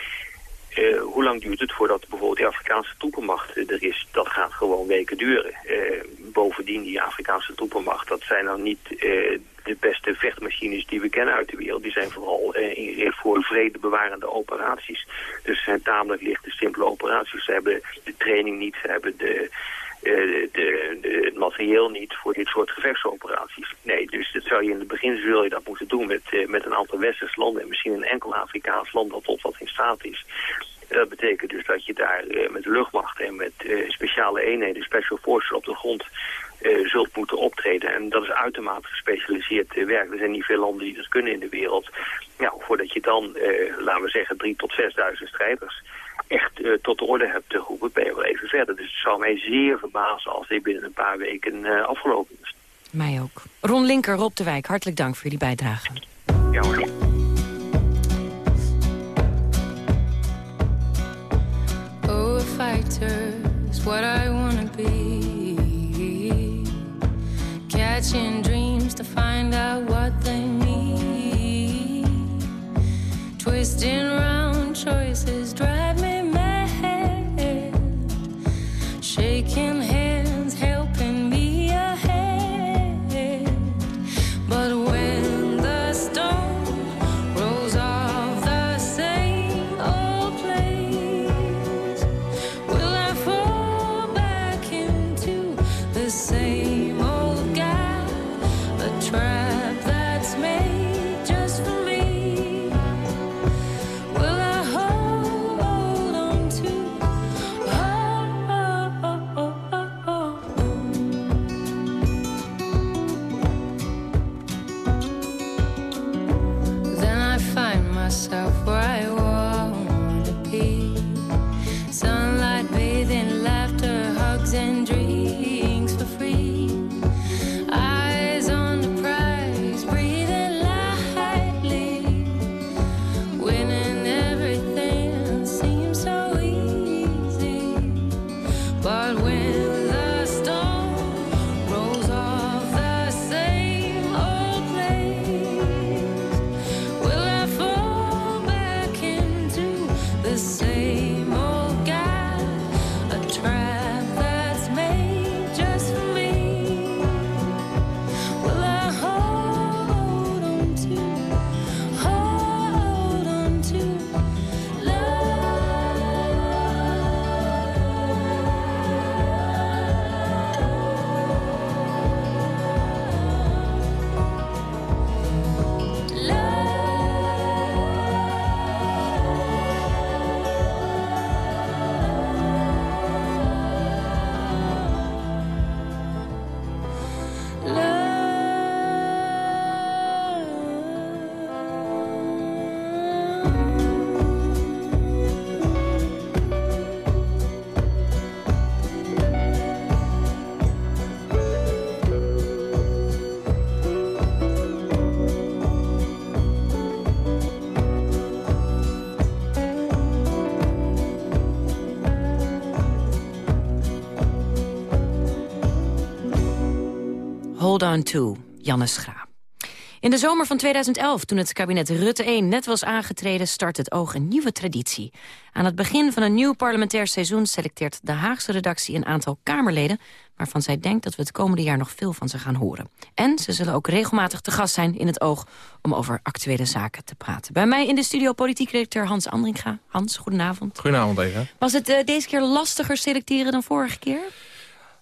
uh, hoe lang duurt het voordat bijvoorbeeld die Afrikaanse troepenmacht er is? Dat gaat gewoon weken duren. Uh, bovendien, die Afrikaanse troepenmacht, dat zijn dan niet uh, de beste vechtmachines die we kennen uit de wereld. Die zijn vooral ingericht voor vredebewarende operaties. Dus het zijn tamelijk lichte, simpele operaties. Ze hebben de training niet, ze hebben de... De, het materieel niet voor dit soort gevechtsoperaties. Nee, dus dat zou je in het begin zul je dat moeten doen met, uh, met een aantal westerse landen en misschien een enkel Afrikaans land dat tot wat in staat is. Dat betekent dus dat je daar uh, met luchtmacht en met speciale eenheden, special forces op de grond zult moeten optreden. En dat is uitermate gespecialiseerd werk. Er zijn niet veel landen die dat kunnen in de wereld. Nou, voordat je dan, laten we zeggen, 3 tot 6.000 strijders echt uh, tot de orde hebt geroepen, ben je wel even verder. Dus het zou mij zeer verbazen als dit binnen een paar weken uh, afgelopen is. Mij ook. Ron Linker, Rob de Wijk, hartelijk dank voor jullie bijdrage. Ja hoor. Oh, fighter is what I wanna be. Catching dreams to find out what they need. Twisting round choices drive me On to, Janne Schra. In de zomer van 2011, toen het kabinet Rutte 1 net was aangetreden... start het oog een nieuwe traditie. Aan het begin van een nieuw parlementair seizoen... selecteert de Haagse redactie een aantal Kamerleden... waarvan zij denkt dat we het komende jaar nog veel van ze gaan horen. En ze zullen ook regelmatig te gast zijn in het oog... om over actuele zaken te praten. Bij mij in de studio politiek redacteur Hans Andringa. Hans, goedenavond. Goedenavond, Eva. Was het eh, deze keer lastiger selecteren dan vorige keer?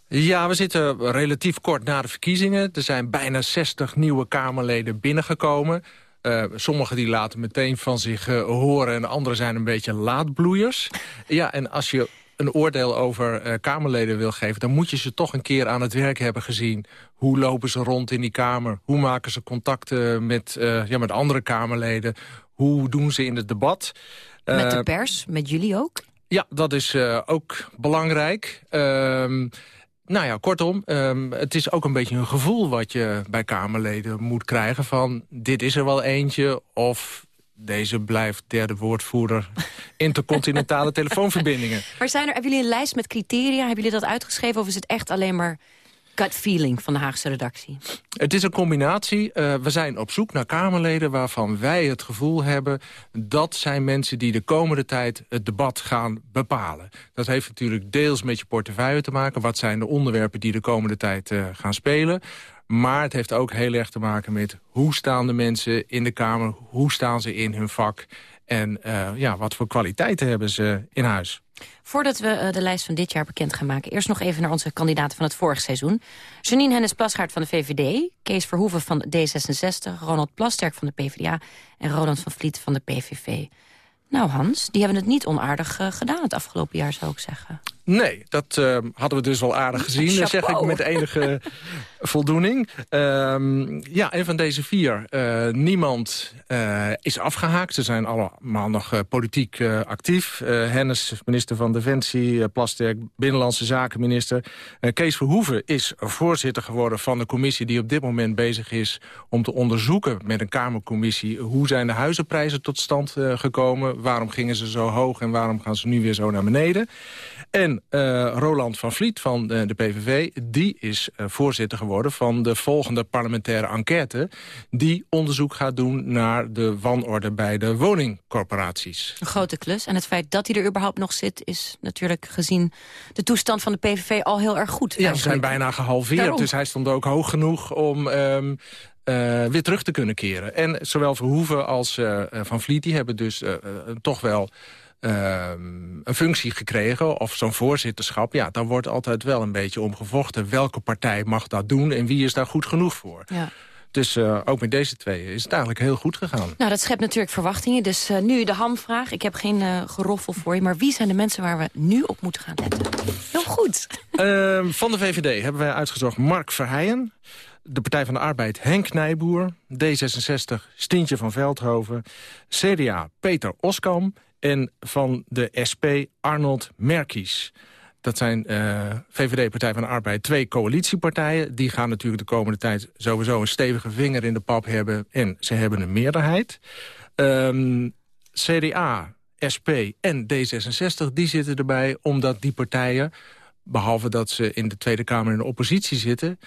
Ja, we zitten relatief kort na de verkiezingen. Er zijn bijna 60 nieuwe Kamerleden binnengekomen. Uh, sommigen die laten meteen van zich uh, horen... en anderen zijn een beetje laatbloeiers. Ja, en als je een oordeel over uh, Kamerleden wil geven... dan moet je ze toch een keer aan het werk hebben gezien. Hoe lopen ze rond in die Kamer? Hoe maken ze contacten met, ja, met andere Kamerleden? Hoe doen ze in het debat? Met de pers, met jullie ook? Ja, dat is ook belangrijk. Ehm, nou ja, kortom, um, het is ook een beetje een gevoel wat je bij Kamerleden moet krijgen van dit is er wel eentje of deze blijft derde woordvoerder *laughs* intercontinentale telefoonverbindingen. Maar zijn er, hebben jullie een lijst met criteria? Hebben jullie dat uitgeschreven of is het echt alleen maar gut feeling van de Haagse redactie? Het is een combinatie. Uh, we zijn op zoek naar Kamerleden waarvan wij het gevoel hebben... dat zijn mensen die de komende tijd het debat gaan bepalen. Dat heeft natuurlijk deels met je portefeuille te maken. Wat zijn de onderwerpen die de komende tijd uh, gaan spelen? Maar het heeft ook heel erg te maken met hoe staan de mensen in de Kamer... hoe staan ze in hun vak en uh, ja, wat voor kwaliteiten hebben ze in huis. Voordat we uh, de lijst van dit jaar bekend gaan maken... eerst nog even naar onze kandidaten van het vorige seizoen. Janine Hennis-Plasgaard van de VVD... Kees Verhoeven van D66... Ronald Plasterk van de PvdA... en Roland van Vliet van de PVV. Nou Hans, die hebben het niet onaardig uh, gedaan het afgelopen jaar, zou ik zeggen. Nee, dat uh, hadden we dus wel aardig gezien, Chapeau. zeg ik met enige *laughs* voldoening. Um, ja, en van deze vier, uh, niemand uh, is afgehaakt. Ze zijn allemaal nog politiek actief. Hennis, minister van Defensie, Plasterk, Binnenlandse Zakenminister. Kees Verhoeven is voorzitter geworden van de commissie... die op dit moment bezig is om te onderzoeken met een Kamercommissie... hoe zijn de huizenprijzen tot stand gekomen? Waarom gingen ze zo hoog en waarom gaan ze nu weer zo naar beneden? En uh, Roland van Vliet van de, de PVV, die is uh, voorzitter geworden van de volgende parlementaire enquête... die onderzoek gaat doen naar de wanorde bij de woningcorporaties. Een grote klus. En het feit dat hij er überhaupt nog zit... is natuurlijk gezien de toestand van de PVV al heel erg goed. Ja, ze zijn bijna gehalveerd, Daarom. dus hij stond ook hoog genoeg om... Um, uh, weer terug te kunnen keren. En zowel Verhoeven als uh, Van Vliet die hebben dus uh, toch wel uh, een functie gekregen, of zo'n voorzitterschap... ja, dan wordt altijd wel een beetje omgevochten. Welke partij mag dat doen en wie is daar goed genoeg voor? Ja. Dus uh, ook met deze twee is het eigenlijk heel goed gegaan. Nou, dat schept natuurlijk verwachtingen. Dus uh, nu de hamvraag. Ik heb geen uh, geroffel voor je. Maar wie zijn de mensen waar we nu op moeten gaan letten? Heel goed. Ehm, van de VVD hebben wij uitgezocht Mark Verheijen. De Partij van de Arbeid Henk Nijboer. D66 Stientje van Veldhoven. CDA Peter Oskam en van de SP Arnold Merkies. Dat zijn uh, VVD, Partij van de Arbeid, twee coalitiepartijen. Die gaan natuurlijk de komende tijd sowieso een stevige vinger in de pap hebben. En ze hebben een meerderheid. Um, CDA, SP en D66, die zitten erbij omdat die partijen... behalve dat ze in de Tweede Kamer in de oppositie zitten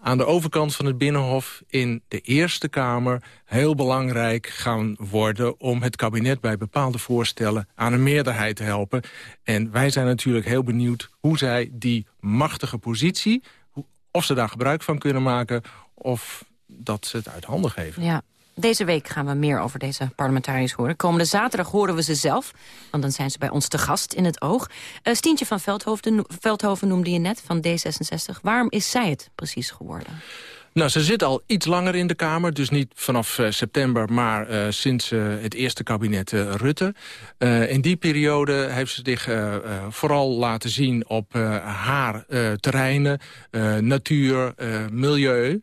aan de overkant van het Binnenhof in de Eerste Kamer... heel belangrijk gaan worden om het kabinet bij bepaalde voorstellen... aan een meerderheid te helpen. En wij zijn natuurlijk heel benieuwd hoe zij die machtige positie... of ze daar gebruik van kunnen maken of dat ze het uit handen geven. Ja, deze week gaan we meer over deze parlementariërs horen. Komende zaterdag horen we ze zelf, want dan zijn ze bij ons te gast in het oog. Uh, Stientje van Veldhoven, Veldhoven noemde je net, van D66. Waarom is zij het precies geworden? Nou, ze zit al iets langer in de Kamer, dus niet vanaf uh, september... maar uh, sinds het eerste kabinet Rutte. in die periode heeft ze zich vooral laten zien op haar terreinen... natuur, milieu...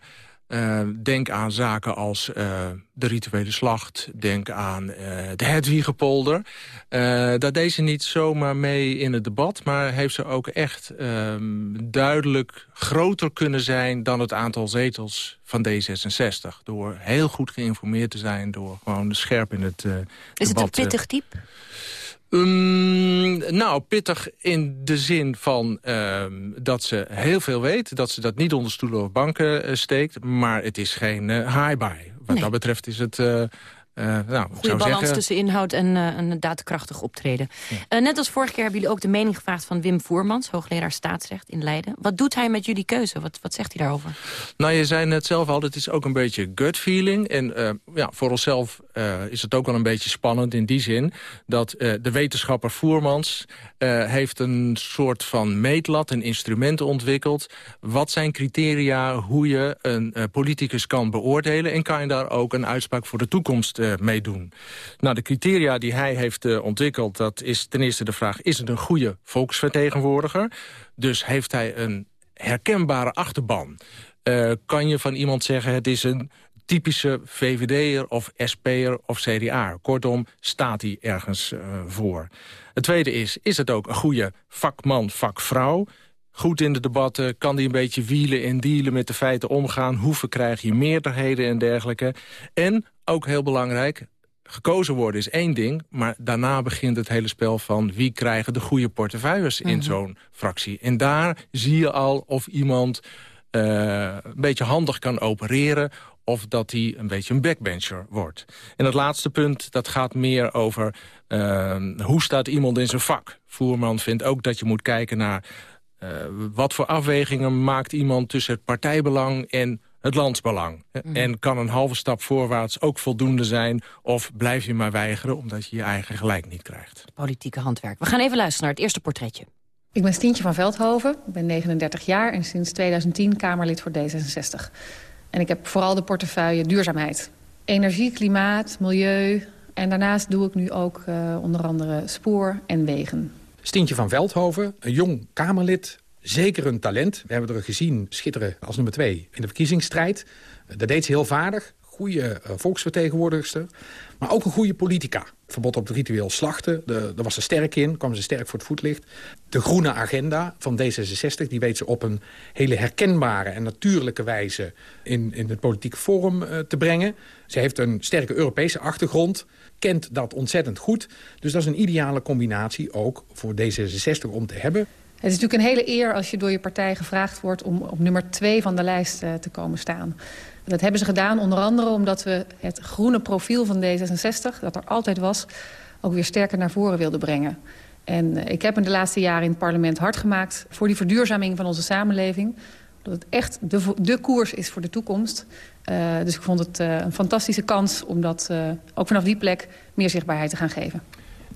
Uh, denk aan zaken als uh, de rituele slacht. Denk aan uh, de Hedwigepolder. daar deed ze niet zomaar mee in het debat. Maar heeft ze ook echt duidelijk groter kunnen zijn... dan het aantal zetels van D66. Door heel goed geïnformeerd te zijn. Door gewoon scherp in het debat... Is het een pittig type? Um, nou, pittig in de zin van uh, dat ze heel veel weet. Dat ze dat niet onder stoelen of banken uh, steekt. Maar het is geen uh, high-buy. Wat nee. dat betreft is het... Uh, nou, Goede balans zeggen... tussen inhoud en een daadkrachtig optreden. Ja. Uh, net als vorige keer hebben jullie ook de mening gevraagd van Wim Voermans... hoogleraar staatsrecht in Leiden. Wat doet hij met jullie keuze? Wat, wat zegt hij daarover? Nou, je zei net zelf al, het is ook een beetje gut feeling. En ja, voor onszelf is het ook wel een beetje spannend in die zin... dat de wetenschapper Voermans heeft een soort van meetlat... een instrument ontwikkeld. Wat zijn criteria hoe je een politicus kan beoordelen... en kan je daar ook een uitspraak voor de toekomst uh, meedoen. Nou, de criteria die hij heeft uh, ontwikkeld, dat is ten eerste de vraag... is het een goede volksvertegenwoordiger? Dus heeft hij een herkenbare achterban? Uh, kan je van iemand zeggen, het is een typische VVD'er of SP'er of CDA. Kortom, staat hij ergens voor. Het tweede is, is het ook een goede vakman, vakvrouw goed in de debatten, kan die een beetje wielen en dealen met de feiten omgaan. Hoe verkrijg je meerderheden en dergelijke. En, ook heel belangrijk, gekozen worden is één ding... maar daarna begint het hele spel van wie krijgen de goede portefeuilles in mm -hmm. zo'n fractie. En daar zie je al of iemand uh, een beetje handig kan opereren of dat hij een beetje een backbencher wordt. En het laatste punt, dat gaat meer over uh, hoe staat iemand in zijn vak. Voerman vindt ook dat je moet kijken naar wat voor afwegingen maakt iemand tussen het partijbelang en het landsbelang. Mm. En kan een halve stap voorwaarts ook voldoende zijn... of blijf je maar weigeren omdat je je eigen gelijk niet krijgt. Politieke handwerk. We gaan even luisteren naar het eerste portretje. Ik ben Stientje van Veldhoven, ik ben 39 jaar... en sinds 2010 Kamerlid voor D66. En ik heb vooral de portefeuille duurzaamheid. Energie, klimaat, milieu... en daarnaast doe ik nu ook uh, onder andere spoor en wegen. Stientje van Veldhoven, een jong Kamerlid, zeker een talent. We hebben er gezien schitteren als nummer twee in de verkiezingsstrijd. Dat deed ze heel vaardig. Goede uh, volksvertegenwoordigster. Maar ook een goede politica. Verbod op het ritueel slachten, de, daar was ze sterk in. kwam ze sterk voor het voetlicht. De groene agenda van D66, die weet ze op een hele herkenbare en natuurlijke wijze... in, in het politieke forum uh, te brengen. Ze heeft een sterke Europese achtergrond kent dat ontzettend goed. Dus dat is een ideale combinatie ook voor D66 om te hebben. Het is natuurlijk een hele eer als je door je partij gevraagd wordt... om op nummer twee van de lijst uh, te komen staan. Dat hebben ze gedaan onder andere omdat we het groene profiel van D66... dat er altijd was, ook weer sterker naar voren wilden brengen. En uh, ik heb me de laatste jaren in het parlement hard gemaakt... voor die verduurzaming van onze samenleving. Dat het echt de, de koers is voor de toekomst. Uh, dus ik vond het uh, een fantastische kans om dat uh, ook vanaf die plek meer zichtbaarheid te gaan geven.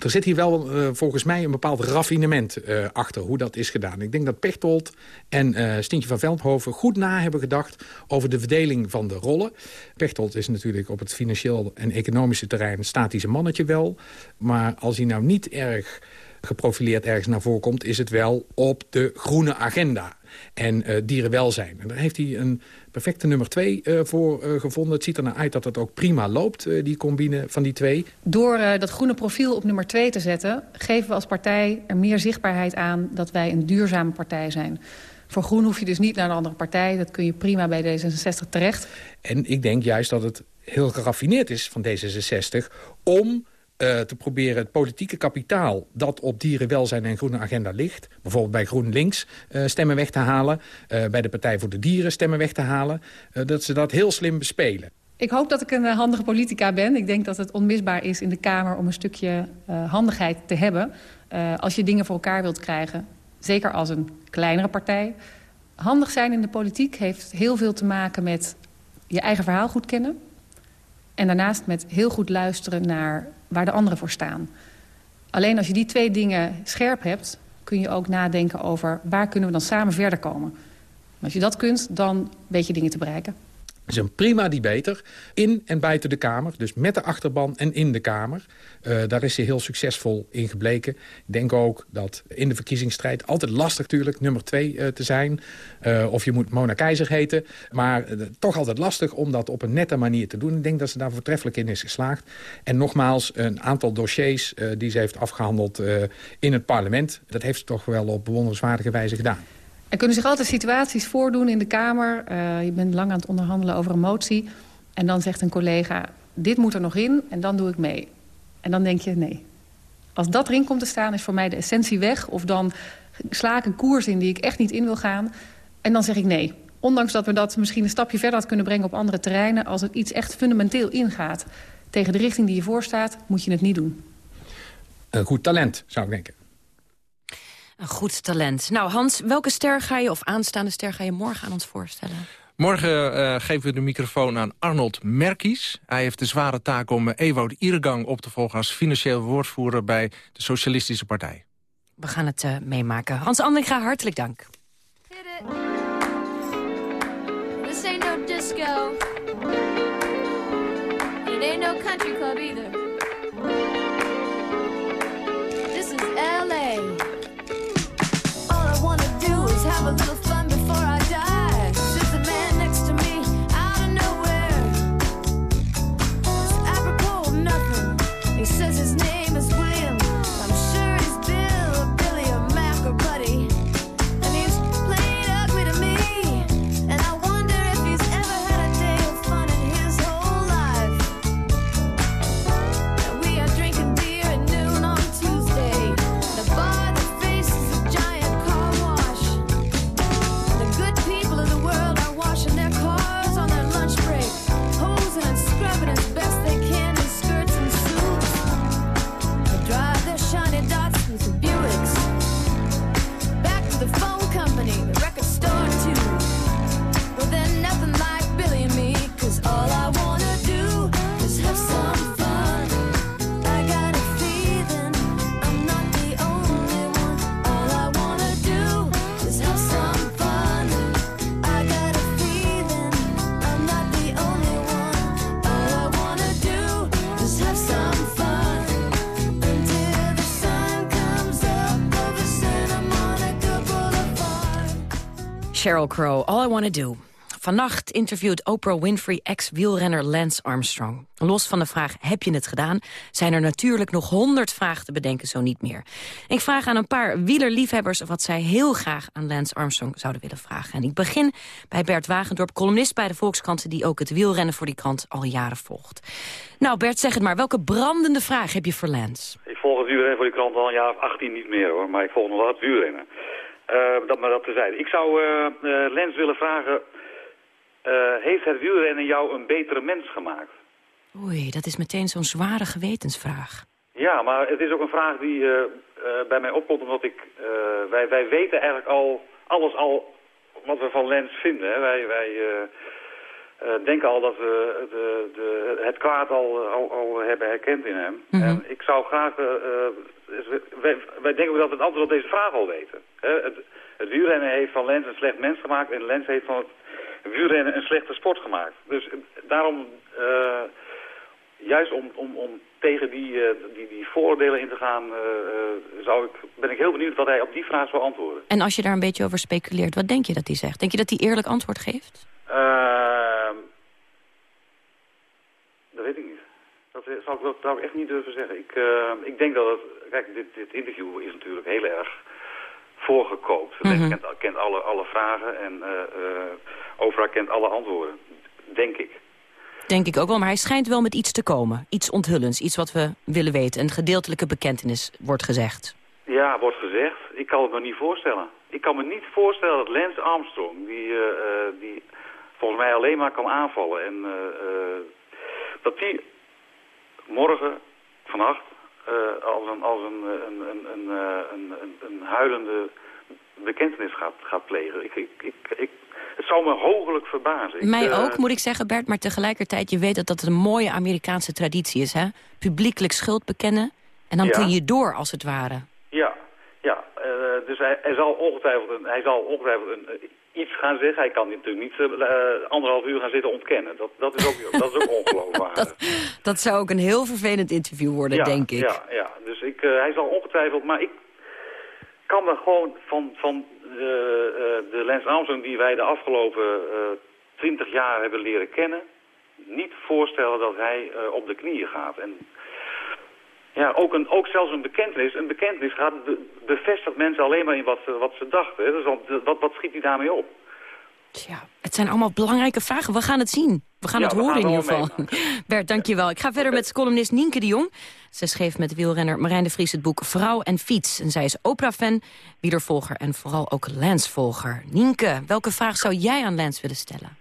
Er zit hier wel uh, volgens mij een bepaald raffinement uh, achter hoe dat is gedaan. Ik denk dat Pechtold en uh, van Veldhoven goed na hebben gedacht over de verdeling van de rollen. Pechtold is natuurlijk op het financieel en economische terrein een statische mannetje wel. Maar als hij nou niet erg geprofileerd ergens naar voren komt... is het wel op de groene agenda en uh, dierenwelzijn. En daar heeft hij een perfecte nummer twee uh, voor uh, gevonden. Het ziet er naar uit dat het ook prima loopt, die combine van die twee. Door dat groene profiel op nummer twee te zetten... geven we als partij er meer zichtbaarheid aan dat wij een duurzame partij zijn. Voor groen hoef je dus niet naar een andere partij. Dat kun je prima bij D66 terecht. En ik denk juist dat het heel geraffineerd is van D66... om uh, te proberen het politieke kapitaal dat op dierenwelzijn en groene agenda ligt... bijvoorbeeld bij GroenLinks uh, stemmen weg te halen... Uh, bij de Partij voor de Dieren stemmen weg te halen... dat ze dat heel slim bespelen. Ik hoop dat ik een handige politica ben. Ik denk dat het onmisbaar is in de Kamer om een stukje handigheid te hebben... als je dingen voor elkaar wilt krijgen, zeker als een kleinere partij. Handig zijn in de politiek heeft heel veel te maken met je eigen verhaal goed kennen... en daarnaast met heel goed luisteren naar waar de anderen voor staan. Alleen als je die twee dingen scherp hebt... kun je ook nadenken over waar kunnen we dan samen verder komen. als je dat kunt, dan weet je dingen te bereiken. Is een prima debater, in en buiten de Kamer. Dus met de achterban en in de Kamer. Uh, daar is hij heel succesvol in gebleken. Ik denk ook dat in de verkiezingsstrijd altijd lastig natuurlijk nummer twee uh, te zijn. Uh, of je moet Mona Keizer heten. Maar toch altijd lastig om dat op een nette manier te doen. Ik denk dat ze daar voortreffelijk in is geslaagd. En nogmaals, een aantal dossiers die ze heeft afgehandeld in het parlement. Dat heeft ze toch wel op bewonderenswaardige wijze gedaan. Er kunnen zich altijd situaties voordoen in de Kamer. Uh, je bent lang aan het onderhandelen over een motie. En dan zegt een collega, dit moet er nog in en dan doe ik mee. En dan denk je, nee. Als dat erin komt te staan, is voor mij de essentie weg. Of dan sla ik een koers in die ik echt niet in wil gaan. En dan zeg ik nee. Ondanks dat we dat misschien een stapje verder had kunnen brengen op andere terreinen... als het iets echt fundamenteel ingaat tegen de richting die je voorstaat... moet je het niet doen. Een goed talent, zou ik denken. Een goed talent. Nou Hans, welke ster ga je, of aanstaande ster ga je morgen aan ons voorstellen? Morgen uh, geven we de microfoon aan Arnold Merkies. Hij heeft de zware taak om uh, Ewout Iergang op te volgen... als financieel woordvoerder bij de Socialistische Partij. We gaan het uh, meemaken. Hans Andringa, hartelijk dank. This ain't no disco. It ain't no country club either. Sheryl Crow, All I Wanna Do. Vannacht interviewt Oprah Winfrey ex-wielrenner Lance Armstrong. Los van de vraag, heb je het gedaan? Zijn er natuurlijk nog honderd vragen te bedenken, zo niet meer. Ik vraag aan een paar wielerliefhebbers wat zij heel graag aan Lance Armstrong zouden willen vragen. En ik begin bij Bert Wagendorp, columnist bij de Volkskrant... die ook het wielrennen voor die krant al jaren volgt. Nou Bert, zeg het maar, welke brandende vraag heb je voor Lance? Ik volg het wielrennen voor die krant al een jaar of 18 niet meer hoor, maar ik volg nog wel het wielrennen. Eh, dat maar dat terzijde. Ik zou eh eh, Lens willen vragen, heeft het wielrennen jou een betere mens gemaakt? Oei, dat is meteen zo'n zware gewetensvraag. Ja, maar het is ook een vraag die bij mij opkomt omdat ik, wij, wij weten eigenlijk al alles al wat we van Lens vinden. Hè. Wij, wij eh, denken al dat we de, de, het kwaad al, al, al hebben herkend in hem. En ik zou graag, eh, eh, dus wij, wij denken dat we het antwoord op deze vraag al weten. Hè. Het, het wielrennen heeft van Lens een slecht mens gemaakt en Lens heeft van het wielrennen een slechte sport gemaakt. Dus daarom, eh, juist om, om, om tegen die, eh, die, die vooroordelen in te gaan, eh, eh, zou ik, ben ik heel benieuwd wat hij op die vraag zou antwoorden. En als je daar een beetje over speculeert, wat denk je dat hij zegt? Denk je dat hij eerlijk antwoord geeft? Ehm, dat weet ik niet. Dat zou ik, dat zou ik echt niet durven zeggen. Ik, ik denk dat het... Kijk, dit, dit interview is natuurlijk heel erg voorgekookt. Hij Mhm. kent, kent alle, alle vragen en eh Oprah kent alle antwoorden. Denk ik. Denk ik ook wel, maar hij schijnt wel met iets te komen. Iets onthullends, iets wat we willen weten. Een gedeeltelijke bekentenis wordt gezegd. Ja, wordt gezegd. Ik kan het me niet voorstellen. Ik kan me niet voorstellen dat Lance Armstrong, die, eh, eh, die volgens mij alleen maar kan aanvallen... en eh, dat die morgen, vannacht, als, een, als een, een, een, een, een, een, een huilende bekentenis gaat, gaat plegen. Ik, ik, ik, ik, het zou me hoogelijk verbazen. Mij eh, ook, moet ik zeggen, Bert. Maar tegelijkertijd, je weet dat dat een mooie Amerikaanse traditie is. Hè? Publiekelijk schuld bekennen. En dan Ja. kun je door, als het ware. Ja, ja. eh, dus hij, hij zal ongetwijfeld, een, hij zal ongetwijfeld een, eh, iets gaan zeggen. Hij kan natuurlijk niet eh, anderhalf uur gaan zitten ontkennen. Dat, dat is ook, *laughs* dat is ook ongeloofwaardig. Dat zou ook een heel vervelend interview worden, ja, denk ik. Ja, ja. dus ik, hij zal ongetwijfeld... Maar ik kan me gewoon van, van de, eh, de Lance Armstrong die wij de afgelopen twintig jaar hebben leren kennen... niet voorstellen dat hij eh, op de knieën gaat. En ja, ook, een, ook zelfs een bekentenis. Een bekentenis gaat, be- bevestigt mensen alleen maar in wat ze, wat ze dachten. Dus wat, wat schiet hij daarmee op? Het zijn allemaal belangrijke vragen. We gaan het zien. We gaan Ja, het we horen gaan in ieder geval. *laughs* Bert, dankjewel. Ik ga verder met columnist Nienke de Jong. Ze schreef met wielrenner Marijn de Vries het boek Vrouw en Fiets. En zij is Oprah-fan, wielervolger en vooral ook Lance-volger. Nienke, welke vraag zou jij aan Lance willen stellen?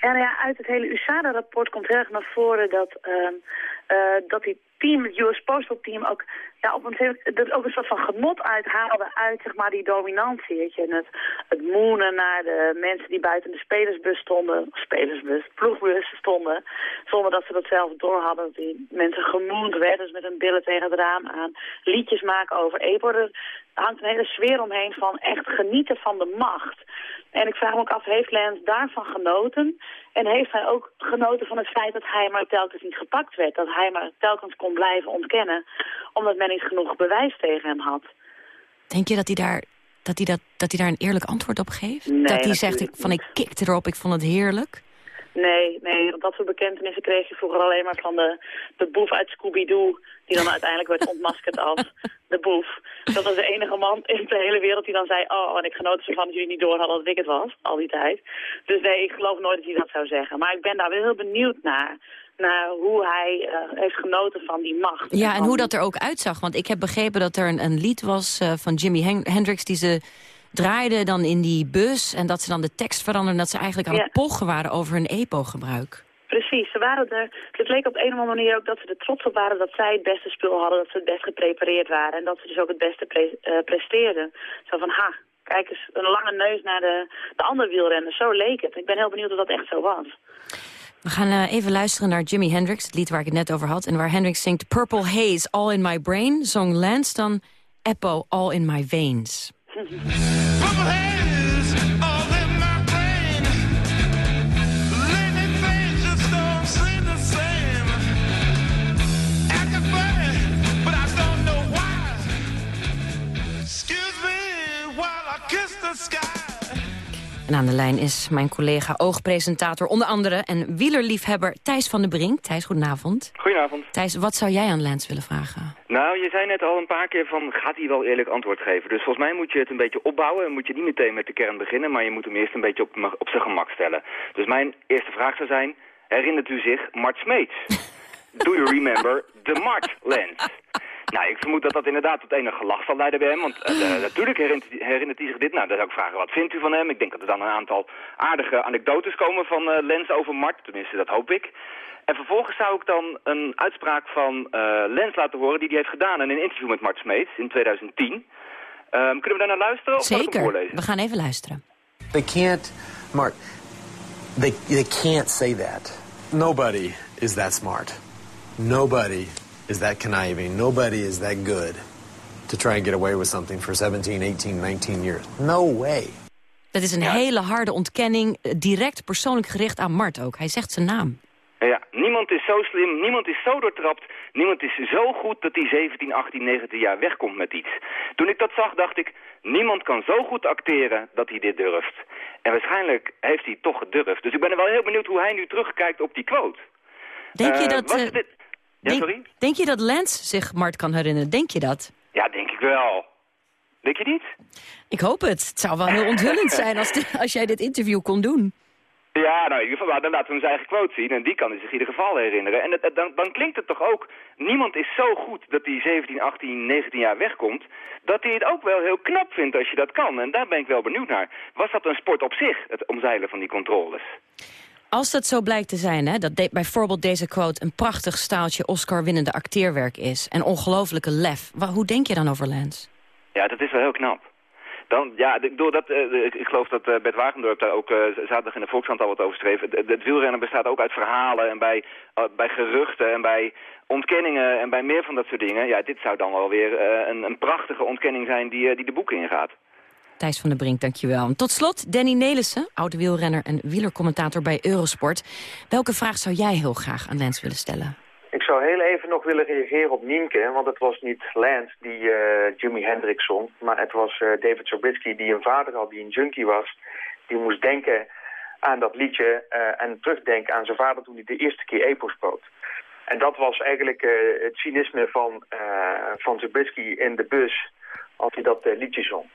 Ja, nou ja, uit het hele USADA-rapport komt heel erg naar voren dat, eh, dat die team, het US Postal Team, ook, ja, op een, gegeven moment- ook een soort van genot uithaalde uit zeg maar, die dominantie. Je, het, het moenen naar de mensen die buiten de spelersbus stonden, spelersbus, ploegbus stonden, zonder dat ze dat zelf door hadden. Die mensen gemoend werden, dus met hun billen tegen het raam aan, liedjes maken over EPO. Er hangt een hele sfeer omheen van echt genieten van de macht. En ik vraag me ook af, heeft Lance daarvan genoten? En heeft hij ook genoten van het feit dat hij maar telkens niet gepakt werd? Dat hij maar telkens kon blijven ontkennen, omdat niet genoeg bewijs tegen hem had? Denk je dat hij daar, dat hij dat, dat hij daar een eerlijk antwoord op geeft? Nee, dat hij zegt ik, van ik kikte erop, ik vond het heerlijk? Nee, nee, dat soort bekentenissen kreeg je vroeger alleen maar van de, de boef uit Scooby-Doo... die dan uiteindelijk werd ontmaskerd *laughs* als de boef. Dat was de enige man in de hele wereld die dan zei... oh, en ik genoot ervan dat jullie niet door hadden dat ik het was, al die tijd. Dus nee, ik geloof nooit dat hij dat zou zeggen. Maar ik ben daar wel heel benieuwd naar, naar hoe hij eh, heeft genoten van die macht. Ja, en hoe dat er ook uitzag. Want ik heb begrepen dat er een, een lied was eh, van Jimi Hen- Hendrix... die ze draaiden dan in die bus en dat ze dan de tekst veranderden... dat ze eigenlijk aan Ja. het pochen waren over hun EPO-gebruik. Precies, ze waren er. Het leek op een of andere manier ook dat ze er trots op waren dat zij het beste spul hadden, dat ze het best geprepareerd waren en dat ze dus ook het beste pre- eh, presteerden. Zo van, ha, kijk eens, een lange neus naar de, de andere wielrenners. Zo leek het. Ik ben heel benieuwd of dat echt zo was. We gaan eh, even luisteren naar Jimi Hendrix, het lied waar ik het net over had... en waar Hendrix zingt Purple Haze, All in My Brain... zong Lance dan Eppo, All in My Veins. Purple En aan de lijn is mijn collega oogpresentator onder andere... en wielerliefhebber Thijs van der Brink. Thijs, goedenavond. Goedenavond. Thijs, wat zou jij aan Lance willen vragen? Nou, je zei net al een paar keer van, gaat hij wel eerlijk antwoord geven? Dus volgens mij moet je het een beetje opbouwen en moet je niet meteen met de kern beginnen, maar je moet hem eerst een beetje op, op zijn gemak stellen. Dus mijn eerste vraag zou zijn, herinnert u zich Mart Smeets? *laughs* Do you remember the Mart Lens? Nou, ik vermoed dat dat inderdaad tot enig gelach zal leiden bij hem, want eh, natuurlijk herinnert, herinnert hij zich dit. Nou, dan zou ik vragen, wat vindt u van hem? Ik denk dat er dan een aantal aardige anekdotes komen van eh, Lens over Mart, tenminste dat hoop ik. En vervolgens zou ik dan een uitspraak van eh, Lens laten horen die hij heeft gedaan in een interview met Mart Smeets in 2010. Ehm, kunnen we daar naar luisteren of Zeker, voorlezen? we gaan even luisteren. They can't, Mark, they, they can't say that. Nobody is that smart. Nobody is that conniving. Nobody is that good to try and get away with something for 17, 18, 19 years. No way. Dat is een hele harde ontkenning, eh, direct persoonlijk gericht aan Mart ook. Hij zegt zijn naam. Ja, niemand is zo slim, niemand is zo doortrapt, niemand is zo goed dat hij 17, 18, 19 jaar wegkomt met iets. Toen ik dat zag, dacht ik, niemand kan zo goed acteren dat hij dit durft. En waarschijnlijk heeft hij toch gedurfd. Dus ik ben er wel heel benieuwd hoe hij nu terugkijkt op die quote. Denk je Eh, dat... was eh, het Ja, denk, sorry? denk je dat Lance zich Mart kan herinneren? Denk je dat? Ja, denk ik wel. Denk je niet? Ik hoop het. Het zou wel heel *laughs* onthullend zijn als, de- als jij dit interview kon doen. Ja, nou, in ieder geval, dan laten we hem zijn eigen quote zien en die kan hij zich in ieder geval herinneren. En dan, dan klinkt het toch ook, niemand is zo goed dat hij 17, 18, 19 jaar wegkomt, dat hij het ook wel heel knap vindt als je dat kan. En daar ben ik wel benieuwd naar. Was dat een sport op zich, het omzeilen van die controles? Als dat zo blijkt te zijn, hè, dat bijvoorbeeld deze quote... een prachtig staaltje Oscar-winnende acteerwerk is... en ongelofelijke lef, hoe denk je dan over Lance? Ja, dat is wel heel knap. Dan, ja, ik, bedoel, dat, eh, ik, geloof dat eh, Bert Wagendorp daar ook eh, zaterdag in de Volkskrant al wat over schreef. Het, het wielrennen bestaat ook uit verhalen en bij, bij geruchten en bij ontkenningen en bij meer van dat soort dingen. Ja, dit zou dan wel weer een, een prachtige ontkenning zijn die, die de boeken ingaat. Thijs van der Brink, dankjewel. Tot slot, Danny Nelissen, oude wielrenner en wielercommentator bij Eurosport. Welke vraag zou jij heel graag aan Lance willen stellen? Ik zou heel even nog willen reageren op Nienke, want het was niet Lance die eh Jimi Hendrix zong, maar het was eh, David Sobritsky die een vader had die een junkie was. Die moest denken aan dat liedje eh, en terugdenken aan zijn vader toen hij de eerste keer EPO spoot. En dat was eigenlijk het cynisme van, van in de bus als hij dat liedje zong.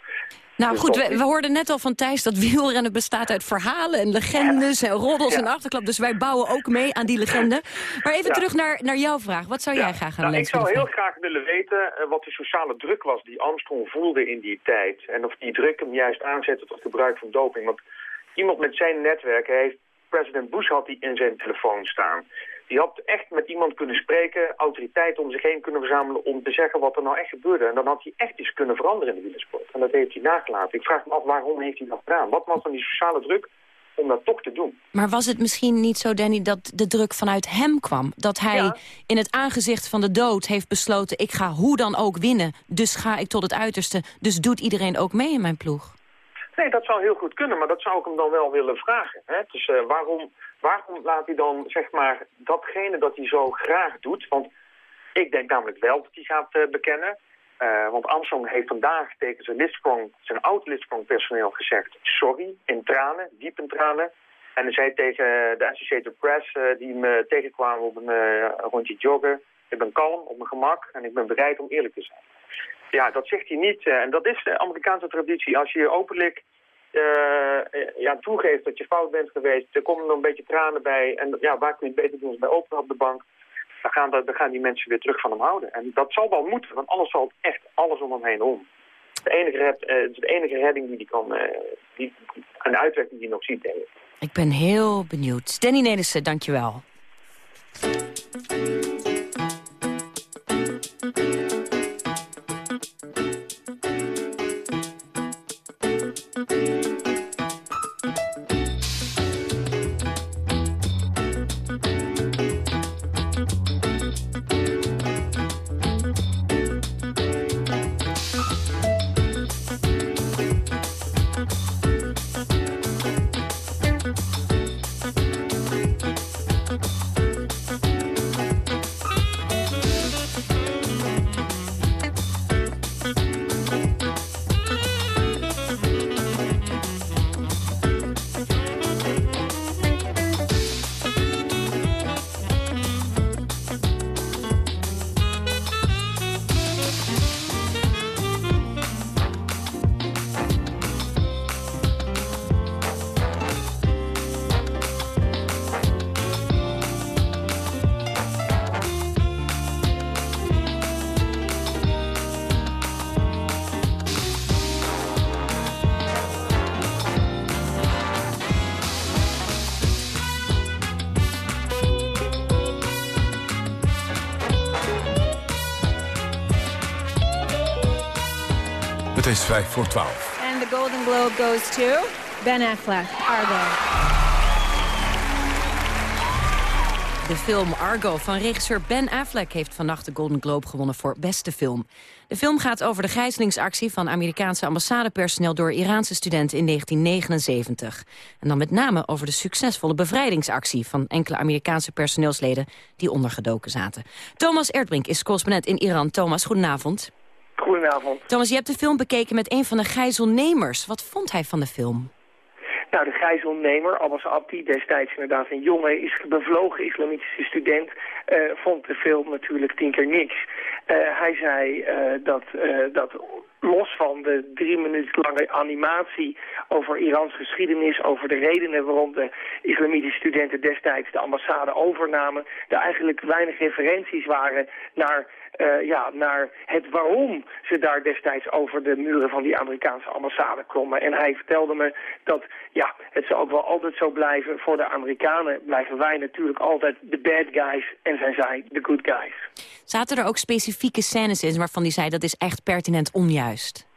Nou Dus goed, we, hoorden net al van Thijs dat wielrennen bestaat uit verhalen en legendes en roddels Ja. en achterklap. Dus wij bouwen ook mee aan die legende. Maar even Ja. terug naar, naar jouw vraag. Wat zou jij graag aan Nou, ik zou heel graag willen weten eh, wat de sociale druk was die Armstrong voelde in die tijd. En of die druk hem juist aanzette tot gebruik van doping. Want iemand met zijn netwerk, heeft, president Bush had die in zijn telefoon staan. Die had echt met iemand kunnen spreken, autoriteit om zich heen kunnen verzamelen om te zeggen wat er nou echt gebeurde. En dan had hij echt iets kunnen veranderen in de wielersport. En dat heeft hij nagelaten. Ik vraag me af waarom heeft hij dat gedaan? Wat was dan die sociale druk om dat toch te doen? Maar was het misschien niet zo, Danny, dat de druk vanuit hem kwam? Dat hij Ja. in het aangezicht van de dood heeft besloten... ik ga hoe dan ook winnen, dus ga ik tot het uiterste. Dus doet iedereen ook mee in mijn ploeg? Nee, dat zou heel goed kunnen, maar dat zou ik hem dan wel willen vragen. Hè? Dus eh, waarom, waarom laat hij dan, zeg maar, datgene dat hij zo graag doet... want ik denk namelijk wel dat hij gaat eh, bekennen... eh, want Armstrong heeft vandaag tegen zijn, Livestrong, zijn oud Livestrong personeel gezegd... sorry, in tranen, diep in tranen. En hij zei tegen de Associated Press, eh, die me tegenkwamen op een eh, rondje joggen... ik ben kalm, op mijn gemak en ik ben bereid om eerlijk te zijn. Ja, dat zegt hij niet. eh, en dat is de Amerikaanse traditie. Als je openlijk eh, ja, toegeeft dat je fout bent geweest, er komen er een beetje tranen bij. En ja, waar kun je het beter doen dan bij open op de bank? Dan gaan, dan gaan die mensen weer terug van hem houden. En dat zal wel moeten, want anders valt echt alles om hem heen om. De enige, het is de enige redding die hij kan, eh, die, en de uitwerking die hij nog ziet, denk ik. Ik ben heel benieuwd. Danny Nelissen, dankjewel. Is 5 voor 12. And the Golden Globe goes to Ben Affleck, Argo. De film Argo van regisseur Ben Affleck heeft vannacht de Golden Globe gewonnen voor beste film. De film gaat over de gijzelingsactie van Amerikaanse ambassadepersoneel door Iraanse studenten in 1979. En dan met name over de succesvolle bevrijdingsactie van enkele Amerikaanse personeelsleden die ondergedoken zaten. Thomas Erdbrink is correspondent in Iran. Thomas, goedenavond. Goedenavond. Thomas, je hebt de film bekeken met een van de gijzelnemers. Wat vond hij van de film? Nou, de gijzelnemer, Abbas Abdi, destijds inderdaad een jonge, is bevlogen islamitische student, eh, vond de film natuurlijk tien keer niks. Eh, hij zei eh, dat, dat los van de drie minuten lange animatie over Irans geschiedenis, over de redenen waarom de islamitische studenten destijds de ambassade overnamen, er eigenlijk weinig referenties waren naar eh, ja, naar het waarom ze daar destijds over de muren van die Amerikaanse ambassade klommen. En hij vertelde me dat ja, het zal ook wel altijd zo blijven. Voor de Amerikanen blijven wij natuurlijk altijd de bad guys en zijn zij de good guys. Zaten er ook specifieke scènes in waarvan hij zei dat is echt pertinent onjuist?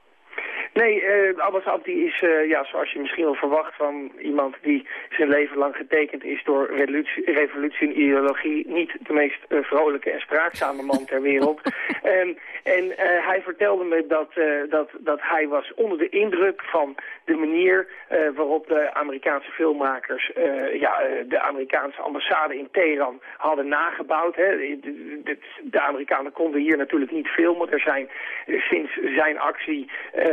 Nee, eh Abbas Abdi is, eh, ja, zoals je misschien wel verwacht van iemand die zijn leven lang getekend is door revolutie, revolutie en ideologie, niet de meest eh, vrolijke en spraakzame man ter wereld. *laughs* en en hij vertelde me dat, dat, dat hij was onder de indruk van de manier waarop de Amerikaanse filmmakers ja, de Amerikaanse ambassade in Teheran hadden nagebouwd. Hè. De, de, de Amerikanen konden hier natuurlijk niet filmen. Er zijn sinds zijn actie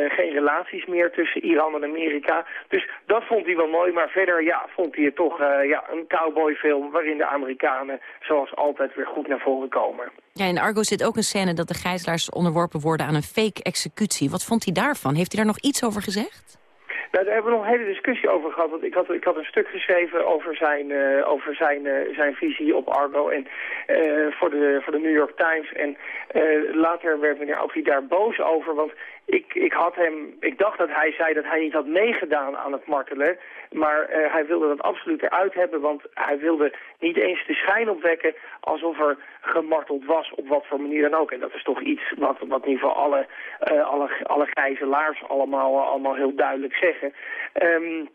geen relaties meer tussen Iran en Amerika. Dus dat vond hij wel mooi. Maar verder ja, vond hij het toch eh, ja, een cowboyfilm waarin de Amerikanen zoals altijd weer goed naar voren komen. Ja, in Argo zit ook een scène dat de gijzelaars onderworpen worden aan een fake executie. Wat vond hij daarvan? Heeft hij daar nog iets over gezegd? Nou, daar hebben we nog een hele discussie over gehad. Want ik had, ik had een stuk geschreven over zijn, eh, over zijn, eh, zijn visie op Argo en, voor, de, voor de New York Times. En later werd meneer Alfie daar boos over. Want ik, ik, had hem, ik dacht dat hij zei dat hij niet had meegedaan aan het martelen. Maar eh, hij wilde dat absoluut eruit hebben. Want hij wilde niet eens de schijn opwekken alsof er gemarteld was op wat voor manier dan ook. En dat is toch iets wat, wat in ieder geval alle, eh, alle, alle gijzelaars allemaal, allemaal heel duidelijk zeggen. Ehm,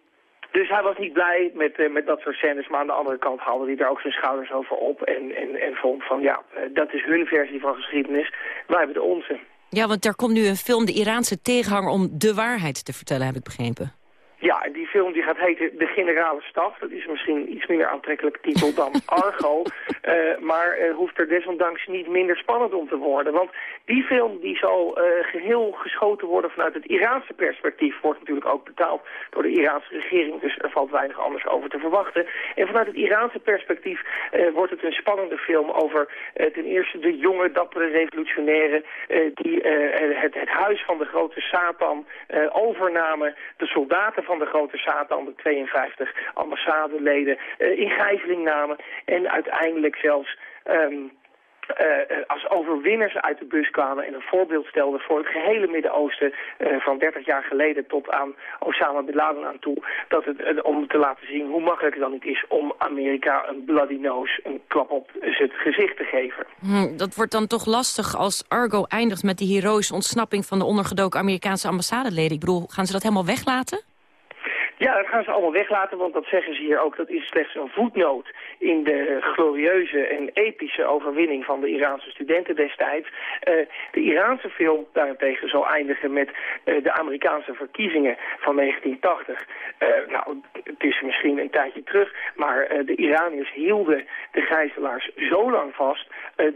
dus hij was niet blij met, eh, met dat soort scènes, maar aan de andere kant haalde hij daar ook zijn schouders over op en, en, en vond van ja, eh, dat is hun versie van geschiedenis, wij hebben de onze. Ja, want er komt nu een film, de Iraanse tegenhanger, om de waarheid te vertellen, heb ik begrepen. Ja, en die film die gaat heten De Generale Staf. Dat is misschien iets minder aantrekkelijke titel dan *laughs* Argo. Eh, maar uh, hoeft er desondanks niet minder spannend om te worden. Want die film die zal eh, geheel geschoten worden vanuit het Iraanse perspectief. Wordt natuurlijk ook betaald door de Iraanse regering. Dus er valt weinig anders over te verwachten. En vanuit het Iraanse perspectief eh, wordt het een spannende film over eh, ten eerste de jonge, dappere revolutionairen. eh, die eh, het, het huis van de grote Satan eh, overnamen. De soldaten van de grote Satan, de 52 ambassadeleden, eh, in gijzeling namen. En uiteindelijk zelfs... ehm, eh, als overwinnaars uit de bus kwamen en een voorbeeld stelden voor het gehele Midden-Oosten eh, van 30 jaar geleden tot aan Osama Bin Laden aan toe, dat het, om te laten zien hoe makkelijk het dan niet is om Amerika een bloody nose, een klap op het gezicht te geven. Hm, dat wordt dan toch lastig als Argo eindigt met die heroïsche ontsnapping van de ondergedoken Amerikaanse ambassadeleden. Ik bedoel, gaan ze dat helemaal weglaten? Ja, dat gaan ze allemaal weglaten, want dat zeggen ze hier ook. Dat is slechts een voetnoot in de glorieuze en epische overwinning van de Iraanse studenten destijds. Eh, de Iraanse film daarentegen zal eindigen met eh, de Amerikaanse verkiezingen van 1980. Eh, nou, het is misschien een tijdje terug, maar de Iraniërs hielden de gijzelaars zo lang vast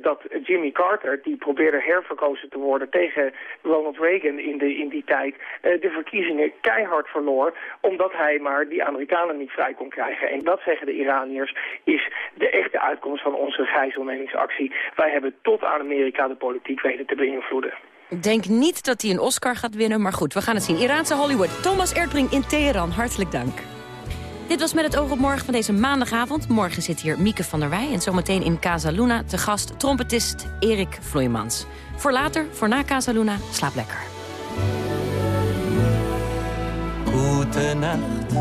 dat Jimmy Carter, die probeerde herverkozen te worden tegen Ronald Reagan in, de, in die tijd, de verkiezingen keihard verloor, omdat hij maar die Amerikanen niet vrij kon krijgen. En dat zeggen de Iraniërs is de echte uitkomst van onze gijzelnemingsactie. Wij hebben tot aan Amerika de politiek weten te beïnvloeden. Ik denk niet dat hij een Oscar gaat winnen, maar goed, we gaan het zien. Iraanse Hollywood, Thomas Erdbrink in Teheran, hartelijk dank. Dit was met het oog op morgen van deze maandagavond. Morgen zit hier Mieke van der Wij en zometeen in Casa Luna te gast trompetist Erik Vloeimans. Voor later, voor na Casa Luna, slaap lekker. Gute Nacht,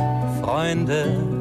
Freunde.